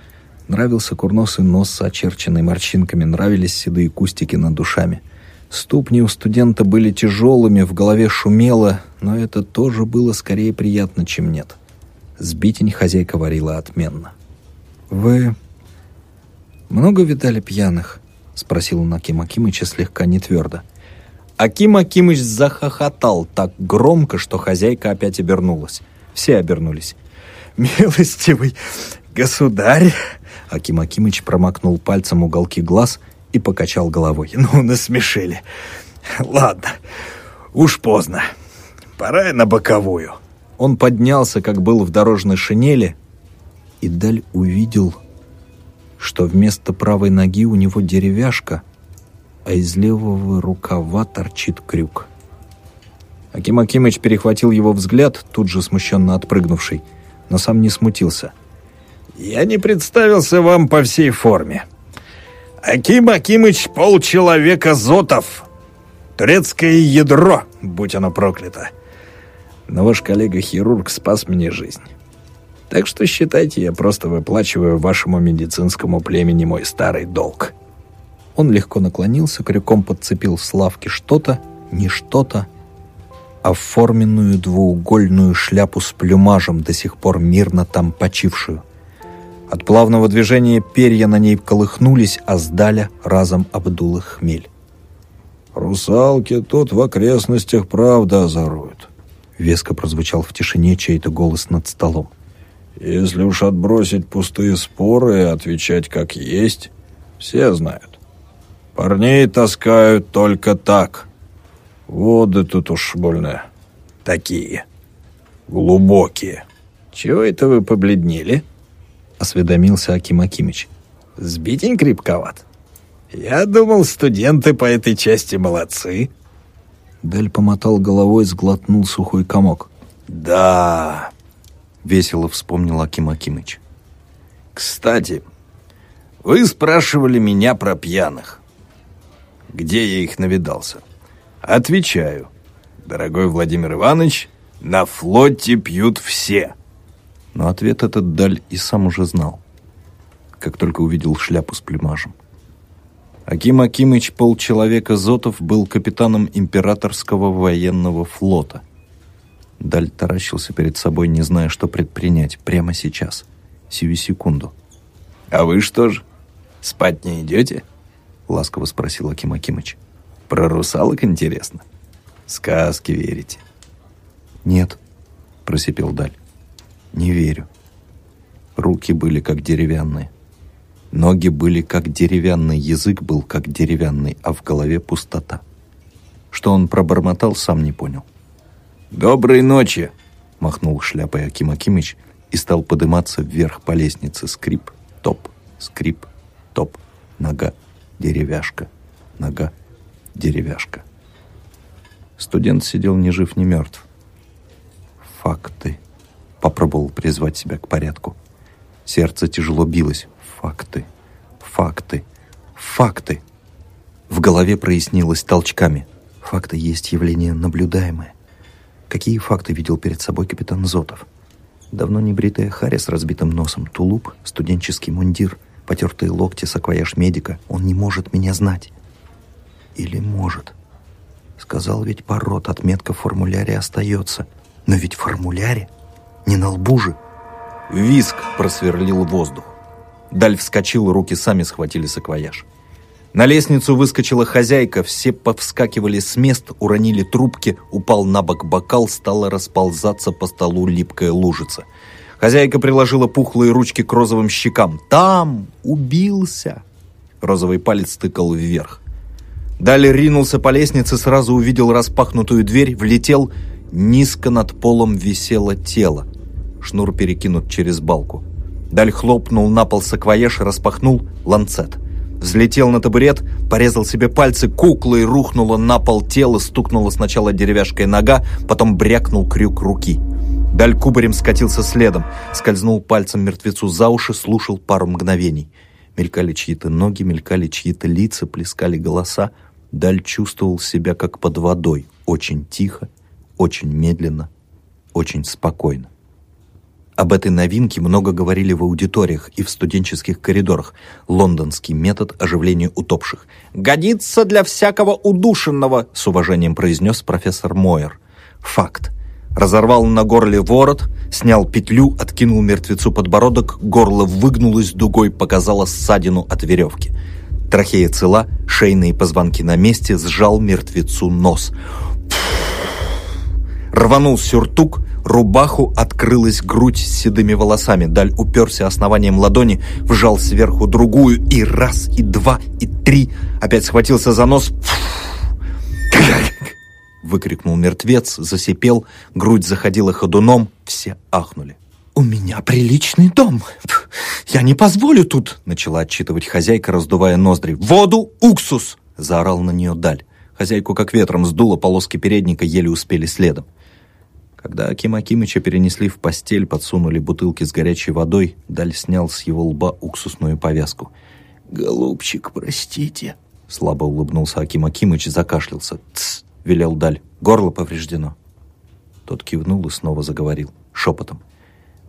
Speaker 1: Нравился курносый нос с очерченной морщинками, нравились седые кустики над душами. Ступни у студента были тяжелыми, в голове шумело, но это тоже было скорее приятно, чем нет. Сбитень хозяйка варила отменно. «Вы много видали пьяных?» — спросил он Аким Акимыча слегка нетвердо. Аким Акимыч захохотал так громко, что хозяйка опять обернулась. Все обернулись.
Speaker 2: «Милостивый государь!»
Speaker 1: Аким Акимыч промокнул пальцем уголки глаз и покачал головой.
Speaker 2: «Ну, насмешили. Ладно, уж поздно. Пора на боковую».
Speaker 1: Он поднялся, как был в дорожной шинели, и Даль увидел, что вместо правой ноги у него деревяшка, а из левого рукава торчит крюк. Аким Акимыч перехватил его взгляд, тут же смущенно отпрыгнувший, но сам не смутился.
Speaker 2: «Я не представился вам по всей форме. Аким Акимыч — полчеловека Зотов. Турецкое ядро, будь оно проклято но ваш коллега-хирург спас мне жизнь. Так что считайте, я просто выплачиваю вашему медицинскому племени мой старый долг».
Speaker 1: Он легко наклонился, крюком подцепил с лавки что-то, не что-то, а форменную двуугольную шляпу с плюмажем, до сих пор мирно там почившую. От плавного движения перья на ней колыхнулись, а сдаля разом обдул их хмель.
Speaker 2: «Русалки тут в окрестностях правда озоруют»,
Speaker 1: Веско прозвучал в тишине чей-то голос над столом.
Speaker 2: «Если уж отбросить пустые споры и отвечать как есть, все знают. Парней таскают только так. Воды тут уж больно такие. Глубокие. Чего это вы побледнели?»
Speaker 1: Осведомился Аким Акимыч.
Speaker 2: «Сбитень крепковат. Я думал, студенты по этой части молодцы».
Speaker 1: Дель помотал головой, сглотнул сухой комок.
Speaker 2: «Да...»
Speaker 1: — весело вспомнил Аким Акимыч.
Speaker 2: «Кстати, вы спрашивали меня про пьяных. Где я их навидался? Отвечаю. Дорогой Владимир Иванович, на флоте пьют все».
Speaker 1: Но ответ этот Даль и сам уже знал, как только увидел шляпу с плюмажем. Аким Акимыч полчеловека Зотов был капитаном императорского военного флота. Даль таращился перед собой, не зная, что предпринять прямо сейчас, сию секунду.
Speaker 2: «А вы что же, спать не идете?»
Speaker 1: — ласково спросил Аким Акимыч.
Speaker 2: «Про русалок интересно? Сказки верите?»
Speaker 1: «Нет», — просипел Даль. «Не верю». Руки были как деревянные. Ноги были как деревянный, язык был как деревянный, а в голове пустота. Что он пробормотал, сам не понял.
Speaker 2: «Доброй ночи!»
Speaker 1: — махнул шляпой Аким Акимыч и стал подниматься вверх по лестнице. Скрип, топ, скрип, топ, нога, деревяшка, нога, деревяшка. Студент сидел ни жив, ни мертв. «Факты», — попробовал призвать себя к порядку. Сердце тяжело билось. Факты, факты, факты. В голове прояснилось толчками. Факты есть явление наблюдаемое. Какие факты видел перед собой капитан Зотов? Давно не бритая харя с разбитым носом, тулуп, студенческий мундир, потертые локти, саквояж медика. Он не может меня знать. Или может? Сказал ведь пород, отметка в формуляре остается. Но ведь в формуляре не на лбу же. Виск просверлил воздух. Даль вскочил, руки сами схватили саквояж. На лестницу выскочила хозяйка, все повскакивали с мест, уронили трубки, упал на бок бокал, стала расползаться по столу липкая лужица. Хозяйка приложила пухлые ручки к розовым щекам. «Там! Убился!» Розовый палец тыкал вверх. Далее ринулся по лестнице, сразу увидел распахнутую дверь, влетел. Низко над полом висело тело. Шнур перекинут через балку. Даль хлопнул на пол саквояж, распахнул ланцет. Взлетел на табурет, порезал себе пальцы, куклой рухнуло на пол тело, стукнула сначала деревяшкой нога, потом брякнул крюк руки. Даль кубарем скатился следом, скользнул пальцем мертвецу за уши, слушал пару мгновений. Мелькали чьи-то ноги, мелькали чьи-то лица, плескали голоса. Даль чувствовал себя как под водой, очень тихо, очень медленно, очень спокойно. Об этой новинке много говорили в аудиториях и в студенческих коридорах. Лондонский метод оживления утопших. «Годится для всякого удушенного», — с уважением произнес профессор Мойер. Факт. Разорвал на горле ворот, снял петлю, откинул мертвецу подбородок, горло выгнулось дугой, показало ссадину от веревки. Трахея цела, шейные позвонки на месте, сжал мертвецу нос. Рванул сюртук, рубаху открылась грудь с седыми волосами. Даль уперся основанием ладони, вжал сверху другую, и раз, и два, и три. Опять схватился за нос. Выкрикнул мертвец, засипел, грудь заходила ходуном, все ахнули. «У меня приличный дом. Я не позволю тут!» Начала отчитывать хозяйка, раздувая ноздри. «Воду! Уксус!» Заорал на нее Даль. Хозяйку как ветром сдуло, полоски передника еле успели следом. Когда Акима Акимыча перенесли в постель, подсунули бутылки с горячей водой, Даль снял с его лба уксусную повязку. «Голубчик, простите», — слабо улыбнулся Аким Акимыч и закашлялся. «Тсс», — велел Даль, — «горло повреждено». Тот кивнул и снова заговорил, шепотом.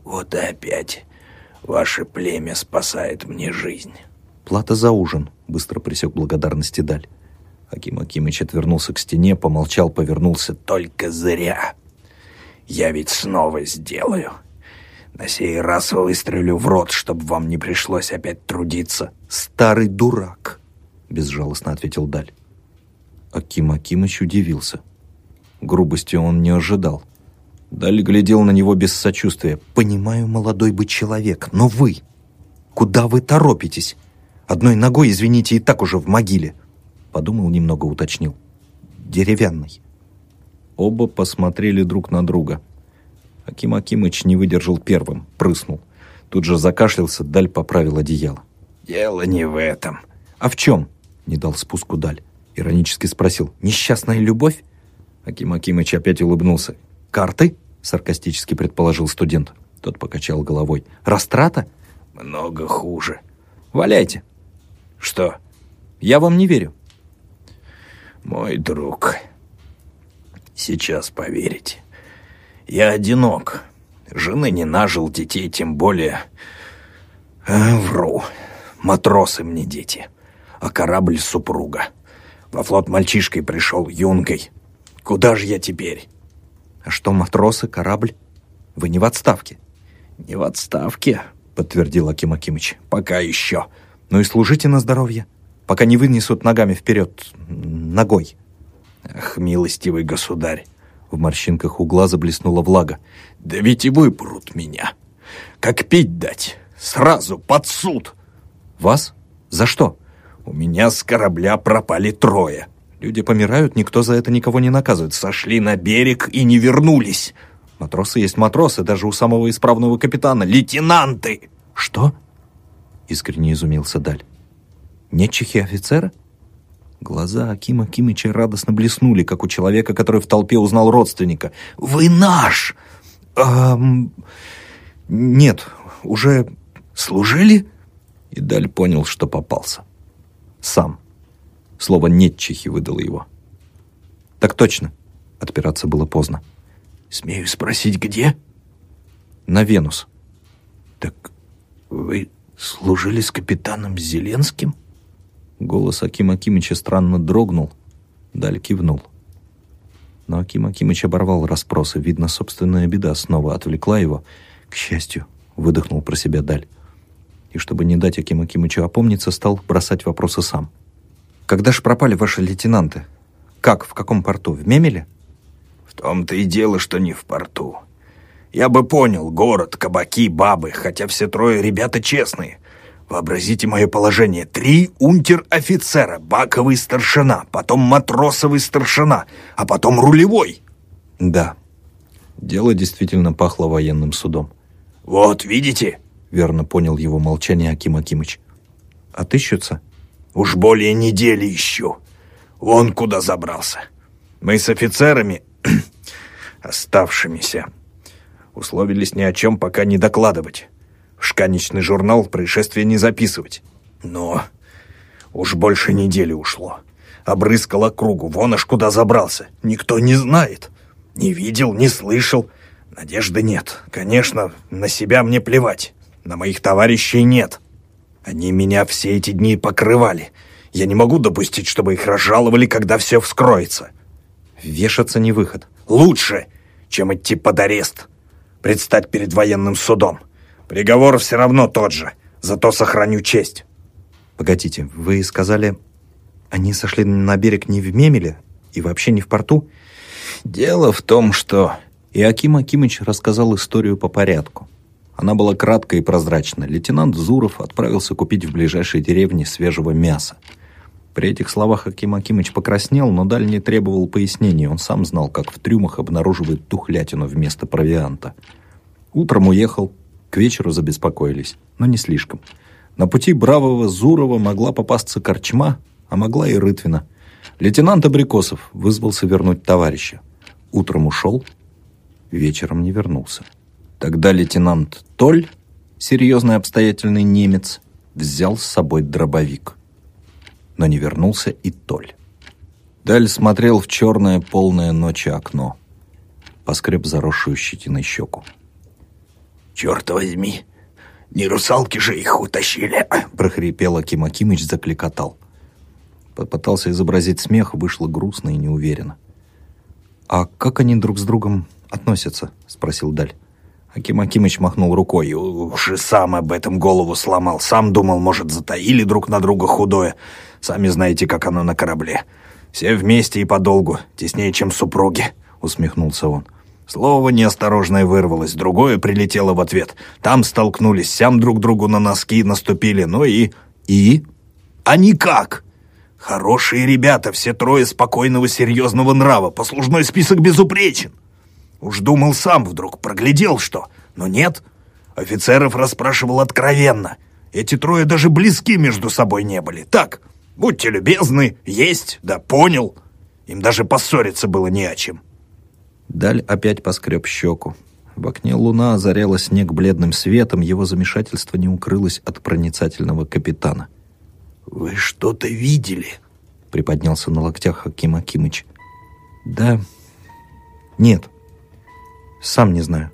Speaker 1: «Вот и опять ваше племя спасает мне жизнь». «Плата за ужин», — быстро присек благодарности Даль. Аким Акимыч отвернулся к стене, помолчал, повернулся. «Только зря!» Я ведь снова сделаю. На сей раз выстрелю в рот, чтобы вам не пришлось опять трудиться. Старый дурак, безжалостно ответил Даль. Аким Акимыч удивился. Грубости он не ожидал. Даль глядел на него без сочувствия. «Понимаю, молодой бы человек, но вы... Куда вы торопитесь? Одной ногой, извините, и так уже в могиле». Подумал, немного уточнил. «Деревянной». Оба посмотрели друг на друга. Аким Акимыч не выдержал первым, прыснул. Тут же закашлялся, Даль поправил одеяло. «Дело не в этом». «А в чем?» — не дал спуску Даль. Иронически спросил. «Несчастная любовь?» Аким Акимыч опять улыбнулся. «Карты?» — саркастически предположил студент. Тот покачал головой. «Растрата?» «Много хуже». «Валяйте». «Что?» «Я вам не верю». «Мой друг», Сейчас поверите. Я одинок. Жены не нажил, детей тем более... А, вру. Матросы мне дети. А корабль супруга. Во флот мальчишкой пришел, юнгой. Куда же я теперь? А что матросы, корабль? Вы не в отставке? Не в отставке, подтвердил Аким Акимыч. Пока еще. Ну и служите на здоровье. Пока не вынесут ногами вперед, ногой. Ах, милостивый государь! В морщинках у глаза блеснула влага. Да ведь и выпрут меня. Как пить дать? Сразу под суд. Вас? За что? У меня с корабля пропали трое. Люди помирают, никто за это никого не наказывает. Сошли на берег и не вернулись. Матросы есть матросы, даже у самого исправного капитана. Лейтенанты! Что? Искренне изумился Даль. Нет чехи офицера? Глаза Акима Кимыча радостно блеснули, как у человека, который в толпе узнал родственника. «Вы наш!» «Эм... Нет, уже служили?» И Даль понял, что попался. Сам. Слово «нетчихи» выдало его. «Так точно». Отпираться было поздно.
Speaker 2: «Смею спросить, где?»
Speaker 1: «На Венус».
Speaker 2: «Так вы служили с капитаном Зеленским?»
Speaker 1: Голос Акима Акимыча странно дрогнул. Даль кивнул. Но Аким Акимыч оборвал расспросы. Видно, собственная беда снова отвлекла его. К счастью, выдохнул про себя Даль. И чтобы не дать Аким Акимычу опомниться, стал бросать вопросы сам. «Когда ж пропали ваши лейтенанты? Как, в каком порту? В Мемеле?»
Speaker 2: «В том-то и дело, что не в порту. Я бы понял, город, кабаки, бабы, хотя все трое ребята честные. Вообразите мое положение. Три унтер-офицера, баковый старшина, потом матросовый старшина, а потом рулевой.
Speaker 1: Да, дело действительно пахло военным судом.
Speaker 2: Вот, видите?
Speaker 1: Верно понял его молчание Аким Акимыч. Отыщутся?
Speaker 2: Уж более недели ищу. Вон куда забрался. Мы с офицерами, оставшимися, условились ни о чем пока не докладывать шканечный журнал происшествия не записывать. Но уж больше недели ушло. Обрыскал округу, вон аж куда забрался. Никто не знает. Не видел, не слышал. Надежды нет. Конечно, на себя мне плевать. На моих товарищей нет. Они меня все эти дни покрывали. Я не могу допустить, чтобы их разжаловали, когда все вскроется.
Speaker 1: Вешаться не выход.
Speaker 2: Лучше, чем идти под арест. Предстать перед военным судом. Приговор все равно тот же, зато сохраню честь.
Speaker 1: Погодите, вы сказали, они сошли на берег не в Мемеле и вообще не в порту?
Speaker 2: Дело в том, что...
Speaker 1: И Аким Акимыч рассказал историю по порядку. Она была краткой и прозрачной. Лейтенант Зуров отправился купить в ближайшей деревне свежего мяса. При этих словах Аким Акимыч покраснел, но Даль не требовал пояснений. Он сам знал, как в трюмах обнаруживают тухлятину вместо провианта. Утром уехал, вечеру забеспокоились, но не слишком. На пути бравого Зурова могла попасться корчма, а могла и Рытвина. Лейтенант Абрикосов вызвался вернуть товарища. Утром ушел, вечером не вернулся. Тогда лейтенант Толь, серьезный обстоятельный немец, взял с собой дробовик. Но не вернулся и Толь. Даль смотрел в черное полное ночи окно. Поскреб заросшую щетиной щеку.
Speaker 2: «Черт возьми! Не русалки же их утащили!»
Speaker 1: прохрипел Аким Акимыч, закликотал. Попытался изобразить смех, вышло грустно и неуверенно. «А как они друг с другом относятся?» — спросил Даль.
Speaker 2: Аким Акимыч махнул рукой. «Уж и сам об этом голову сломал. Сам думал, может, затаили друг на друга худое. Сами знаете, как оно на корабле. Все вместе и подолгу, теснее, чем супруги», — усмехнулся он. Слово неосторожное вырвалось, другое прилетело в ответ. Там столкнулись, сям друг другу на носки наступили, ну и... И? А никак! Хорошие ребята, все трое спокойного серьезного нрава, послужной список безупречен. Уж думал сам вдруг, проглядел что, но нет. Офицеров расспрашивал откровенно. Эти трое даже близки между собой не были. Так, будьте любезны, есть, да понял. Им даже поссориться было не о чем.
Speaker 1: Даль опять поскреб щеку. В окне луна озаряла снег бледным светом, его замешательство не укрылось от проницательного капитана.
Speaker 2: «Вы что-то видели?» — приподнялся на локтях Хаким Акимыч.
Speaker 1: «Да... Нет. Сам не знаю».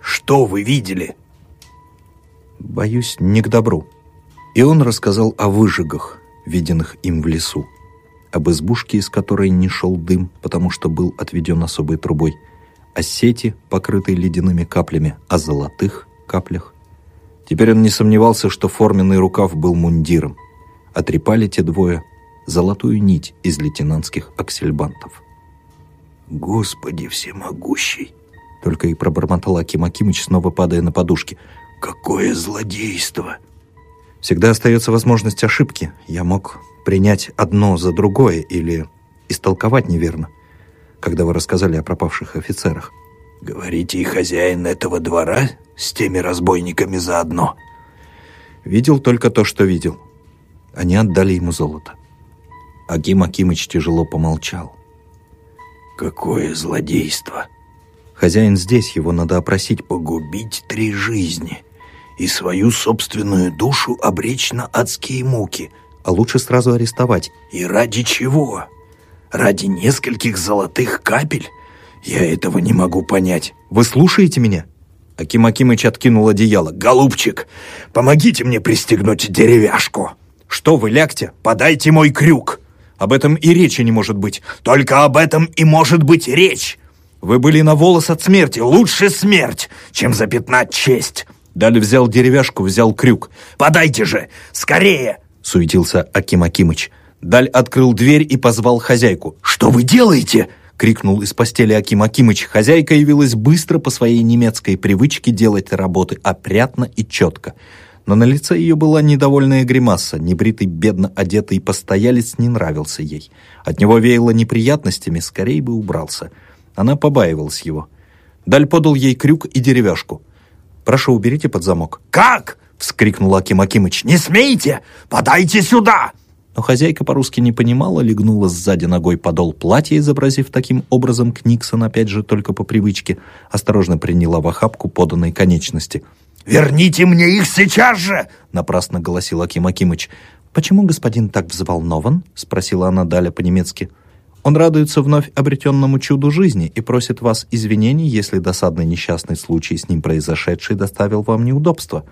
Speaker 2: «Что вы видели?»
Speaker 1: «Боюсь, не к добру». И он рассказал о выжигах, виденных им в лесу об избушке, из которой не шел дым, потому что был отведен особой трубой, о сети, покрытой ледяными каплями, о золотых каплях. Теперь он не сомневался, что форменный рукав был мундиром. Отрепали те двое золотую нить из лейтенантских аксельбантов.
Speaker 2: «Господи всемогущий!»
Speaker 1: Только и пробормотал Аким Акимыч, снова падая на подушки.
Speaker 2: «Какое злодейство!»
Speaker 1: «Всегда остается возможность ошибки. Я мог принять одно за другое или истолковать неверно, когда вы рассказали о пропавших офицерах.
Speaker 2: Говорите, и хозяин этого двора с теми разбойниками заодно?
Speaker 1: Видел только то, что видел. Они отдали ему золото. Аким Акимыч тяжело помолчал.
Speaker 2: Какое злодейство!
Speaker 1: Хозяин здесь, его надо опросить.
Speaker 2: Погубить три жизни и свою собственную душу обречь на адские муки –
Speaker 1: а лучше сразу арестовать.
Speaker 2: И ради чего? Ради нескольких золотых капель? Я этого не могу понять.
Speaker 1: Вы слушаете меня? Аким Акимыч откинул одеяло.
Speaker 2: «Голубчик, помогите мне пристегнуть деревяшку!»
Speaker 1: «Что вы, лягте?
Speaker 2: Подайте мой крюк!»
Speaker 1: «Об этом и речи не может быть!»
Speaker 2: «Только об этом и может быть речь!»
Speaker 1: «Вы были на волос от смерти!
Speaker 2: Лучше смерть, чем запятнать честь!»
Speaker 1: Даль взял деревяшку, взял крюк.
Speaker 2: «Подайте же! Скорее!»
Speaker 1: — суетился Аким Акимыч. Даль открыл дверь и позвал хозяйку.
Speaker 2: «Что вы делаете?»
Speaker 1: — крикнул из постели Аким Акимыч. Хозяйка явилась быстро по своей немецкой привычке делать работы опрятно и четко. Но на лице ее была недовольная гримаса. Небритый, бедно одетый постоялец не нравился ей. От него веяло неприятностями, скорее бы убрался. Она побаивалась его. Даль подал ей крюк и деревяшку. «Прошу, уберите под замок».
Speaker 2: «Как?» — вскрикнул Аким Акимыч. «Не смейте! Подайте сюда!»
Speaker 1: Но хозяйка по-русски не понимала, легнула сзади ногой подол платья, изобразив таким образом Книксон, опять же, только по привычке, осторожно приняла в охапку поданной конечности.
Speaker 2: «Верните мне их сейчас же!»
Speaker 1: — напрасно голосил Аким Акимыч. «Почему господин так взволнован?» — спросила она Даля по-немецки. «Он радуется вновь обретенному чуду жизни и просит вас извинений, если досадный несчастный случай с ним произошедший доставил вам неудобства».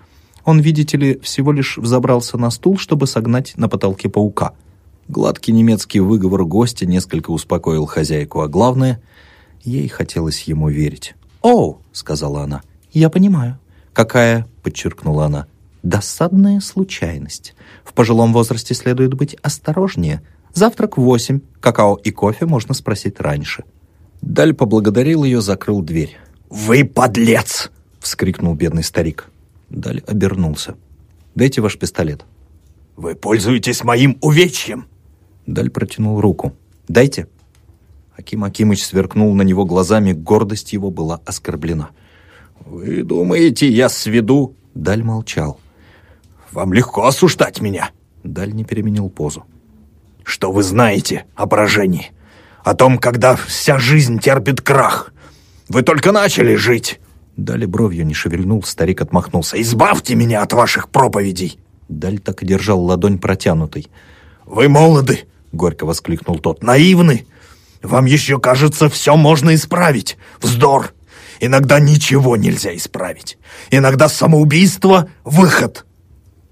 Speaker 1: Он, видите ли, всего лишь взобрался на стул, чтобы согнать на потолке паука. Гладкий немецкий выговор гостя несколько успокоил хозяйку, а главное, ей хотелось ему верить. «О!» — сказала она. «Я понимаю». «Какая?» — подчеркнула она. «Досадная случайность. В пожилом возрасте следует быть осторожнее. Завтрак в восемь. Какао и кофе можно спросить раньше». Даль поблагодарил ее, закрыл дверь.
Speaker 2: «Вы подлец!»
Speaker 1: — вскрикнул бедный старик. Даль обернулся. «Дайте ваш пистолет».
Speaker 2: «Вы пользуетесь моим увечьем!»
Speaker 1: Даль протянул руку. «Дайте». Аким Акимыч сверкнул на него глазами, гордость его была оскорблена.
Speaker 2: «Вы думаете, я сведу?»
Speaker 1: Даль молчал.
Speaker 2: «Вам легко осуждать меня!»
Speaker 1: Даль не переменил позу.
Speaker 2: «Что вы знаете о поражении? О том, когда вся жизнь терпит крах? Вы только начали жить!»
Speaker 1: Дали бровью не шевельнул, старик отмахнулся.
Speaker 2: «Избавьте меня от ваших проповедей!»
Speaker 1: Даль так и держал ладонь протянутой.
Speaker 2: «Вы молоды!» — горько воскликнул тот. «Наивны! Вам еще кажется, все можно исправить! Вздор! Иногда ничего нельзя исправить! Иногда самоубийство — выход!»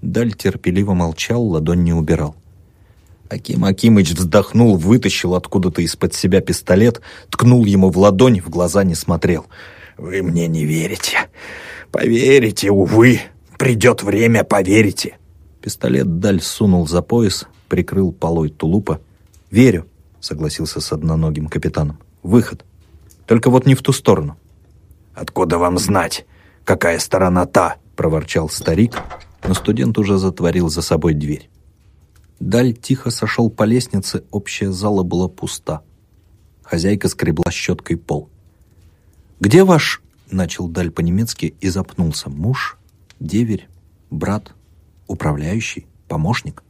Speaker 1: Даль терпеливо молчал, ладонь не убирал. Аким Акимыч вздохнул, вытащил откуда-то из-под себя пистолет, ткнул ему в ладонь, в глаза не смотрел —
Speaker 2: вы мне не верите. Поверите, увы. Придет время, поверите.
Speaker 1: Пистолет Даль сунул за пояс, прикрыл полой тулупа. «Верю», — согласился с одноногим капитаном. «Выход. Только вот не в ту сторону».
Speaker 2: «Откуда вам знать, какая сторона та?»
Speaker 1: — проворчал старик, но студент уже затворил за собой дверь. Даль тихо сошел по лестнице, общая зала была пуста. Хозяйка скребла щеткой пол. «Где ваш...» — начал Даль по-немецки и запнулся. «Муж? Деверь? Брат? Управляющий? Помощник?»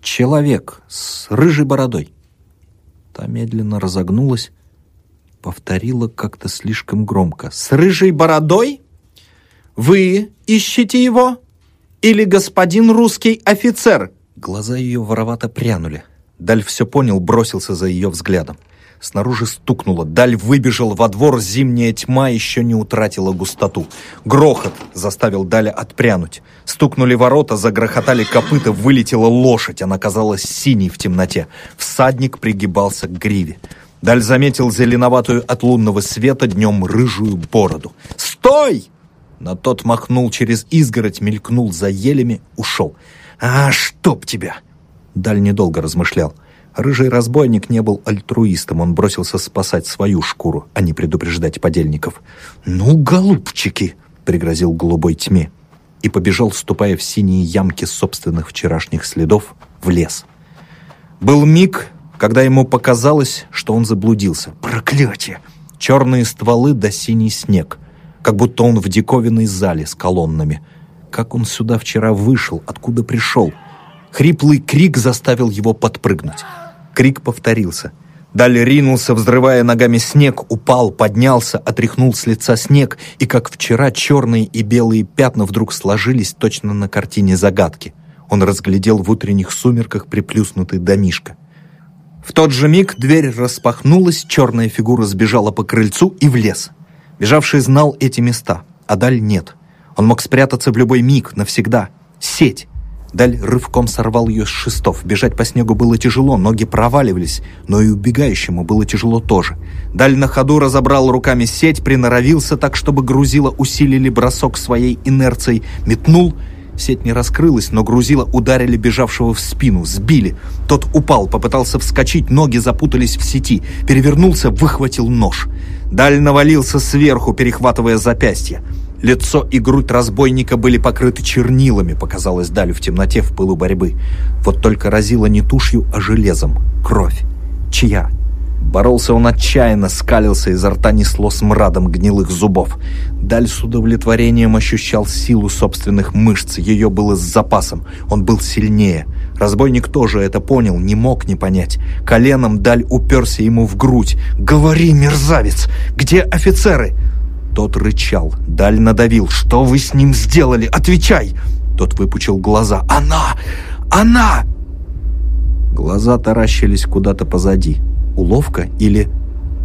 Speaker 1: «Человек с рыжей бородой». Та медленно разогнулась, повторила как-то слишком громко. «С рыжей бородой? Вы ищете его? Или господин русский офицер?» Глаза ее воровато прянули. Даль все понял, бросился за ее взглядом. Снаружи стукнуло, даль выбежал во двор, зимняя тьма еще не утратила густоту. Грохот заставил Даля отпрянуть. Стукнули ворота, загрохотали копыта, вылетела лошадь, она казалась синей в темноте. Всадник пригибался к гриве. Даль заметил зеленоватую от лунного света днем рыжую бороду. «Стой!» На тот махнул через изгородь, мелькнул за елями, ушел. «А, чтоб тебя!» Даль недолго размышлял. Рыжий разбойник не был альтруистом, он бросился спасать свою шкуру, а не предупреждать подельников. «Ну, голубчики!» — пригрозил голубой тьме и побежал, ступая в синие ямки собственных вчерашних следов, в лес. Был миг, когда ему показалось, что он заблудился. Проклятие! Черные стволы да синий снег, как будто он в диковинной зале с колоннами. Как он сюда вчера вышел, откуда пришел? Хриплый крик заставил его подпрыгнуть. Крик повторился. Далее ринулся, взрывая ногами снег, упал, поднялся, отряхнул с лица снег, и, как вчера, черные и белые пятна вдруг сложились точно на картине загадки. он разглядел в утренних сумерках приплюснутый домишко. В тот же миг дверь распахнулась, черная фигура сбежала по крыльцу и в лес. Бежавший знал эти места, а Даль нет. Он мог спрятаться в любой миг, навсегда. Сеть. Даль рывком сорвал ее с шестов. Бежать по снегу было тяжело, ноги проваливались, но и убегающему было тяжело тоже. Даль на ходу разобрал руками сеть, приноровился так, чтобы грузила усилили бросок своей инерцией, метнул — Сеть не раскрылась, но грузила ударили бежавшего в спину, сбили. Тот упал, попытался вскочить, ноги запутались в сети. Перевернулся, выхватил нож. Даль навалился сверху, перехватывая запястье. Лицо и грудь разбойника были покрыты чернилами, показалось Далю в темноте в пылу борьбы. Вот только разило не тушью, а железом. Кровь. Чья? Боролся он отчаянно, скалился, изо рта несло смрадом гнилых зубов. Даль с удовлетворением ощущал силу собственных мышц, ее было с запасом, он был сильнее. Разбойник тоже это понял, не мог не понять. Коленом Даль уперся ему в грудь. «Говори, мерзавец! Где офицеры?» Тот рычал. Даль надавил. «Что вы с ним сделали? Отвечай!» Тот выпучил глаза. «Она! Она!» Глаза таращились куда-то позади. Уловка или...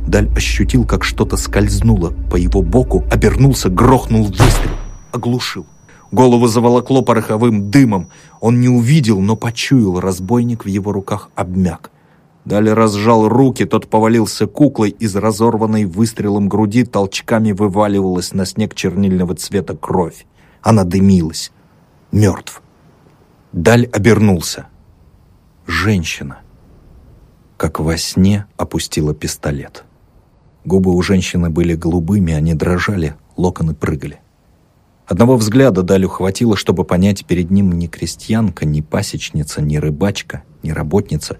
Speaker 1: Даль ощутил, как что-то скользнуло по его боку, обернулся, грохнул выстрел, оглушил. Голову заволокло пороховым дымом. Он не увидел, но почуял, разбойник в его руках обмяк. Далее разжал руки, тот повалился куклой, из разорванной выстрелом груди толчками вываливалась на снег чернильного цвета кровь. Она дымилась. Мертв. Даль обернулся. Женщина как во сне опустила пистолет. Губы у женщины были голубыми, они дрожали, локоны прыгали. Одного взгляда Далю хватило, чтобы понять, перед ним не крестьянка, не пасечница, не рыбачка, не работница.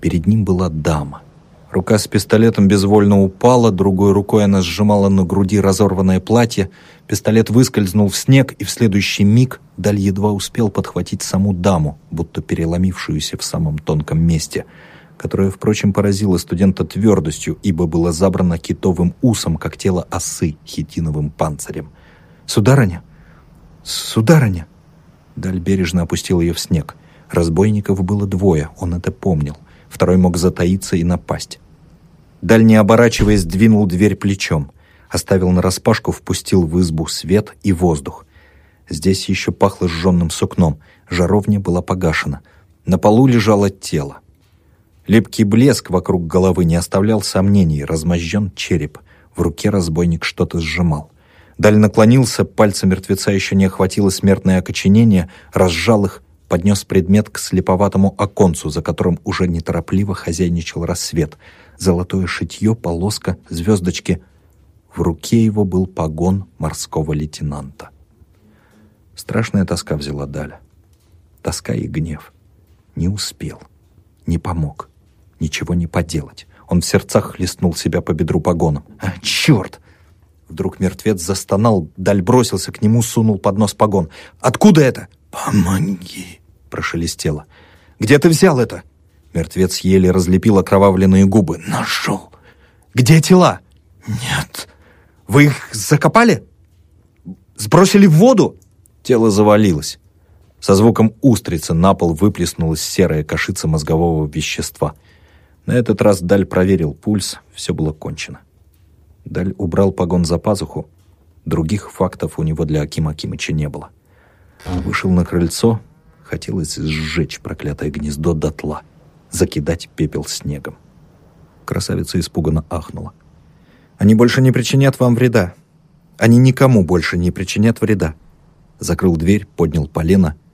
Speaker 1: Перед ним была дама. Рука с пистолетом безвольно упала, другой рукой она сжимала на груди разорванное платье. Пистолет выскользнул в снег, и в следующий миг Даль едва успел подхватить саму даму, будто переломившуюся в самом тонком месте — которое, впрочем, поразило студента твердостью, ибо было забрано китовым усом, как тело осы хитиновым панцирем. «Сударыня! Сударыня!» Даль бережно опустил ее в снег. Разбойников было двое, он это помнил. Второй мог затаиться и напасть. Даль, не оборачиваясь, двинул дверь плечом. Оставил нараспашку, впустил в избу свет и воздух. Здесь еще пахло сжженным сукном. Жаровня была погашена. На полу лежало тело. Лепкий блеск вокруг головы не оставлял сомнений, размозжен череп. В руке разбойник что-то сжимал. Даль наклонился, пальцы мертвеца еще не охватило смертное окоченение, разжал их, поднес предмет к слеповатому оконцу, за которым уже неторопливо хозяйничал рассвет. Золотое шитье, полоска, звездочки. В руке его был погон морского лейтенанта. Страшная тоска взяла Даля. Тоска и гнев. Не успел. Не помог ничего не поделать. Он в сердцах хлестнул себя по бедру погоном. «А, черт!» Вдруг мертвец застонал, Даль бросился к нему, сунул под нос погон. «Откуда это?»
Speaker 2: «Помоги!»
Speaker 1: — прошелестело. «Где ты взял это?» Мертвец еле разлепил окровавленные губы.
Speaker 2: «Нашел!»
Speaker 1: «Где тела?»
Speaker 2: «Нет!»
Speaker 1: «Вы их закопали? Сбросили в воду?» Тело завалилось. Со звуком устрицы на пол выплеснулась серая кашица мозгового вещества — на этот раз Даль проверил пульс, все было кончено. Даль убрал погон за пазуху, других фактов у него для Акима Акимыча не было. Вышел на крыльцо, хотелось сжечь проклятое гнездо дотла, закидать пепел снегом. Красавица испуганно ахнула. «Они больше не причинят вам вреда. Они никому больше не причинят вреда». Закрыл дверь, поднял полено —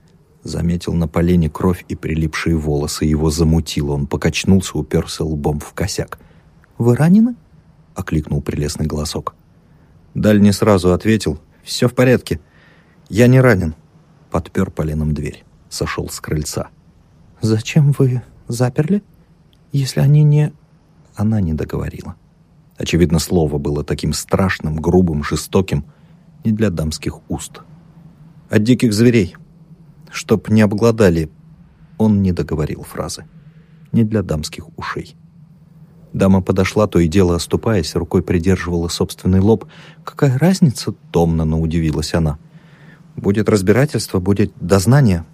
Speaker 1: Заметил на полене кровь и прилипшие волосы. Его замутило. Он покачнулся, уперся лбом в косяк. «Вы ранены?» — окликнул прелестный голосок. Даль не сразу ответил. «Все в порядке. Я не ранен». Подпер поленом дверь. Сошел с крыльца. «Зачем вы заперли? Если они не...» Она не договорила. Очевидно, слово было таким страшным, грубым, жестоким, не для дамских уст. «От диких зверей», чтоб не обглодали. Он не договорил фразы. Не для дамских ушей. Дама подошла, то и дело оступаясь, рукой придерживала собственный лоб. «Какая разница?» — томно, но удивилась она. «Будет разбирательство, будет дознание.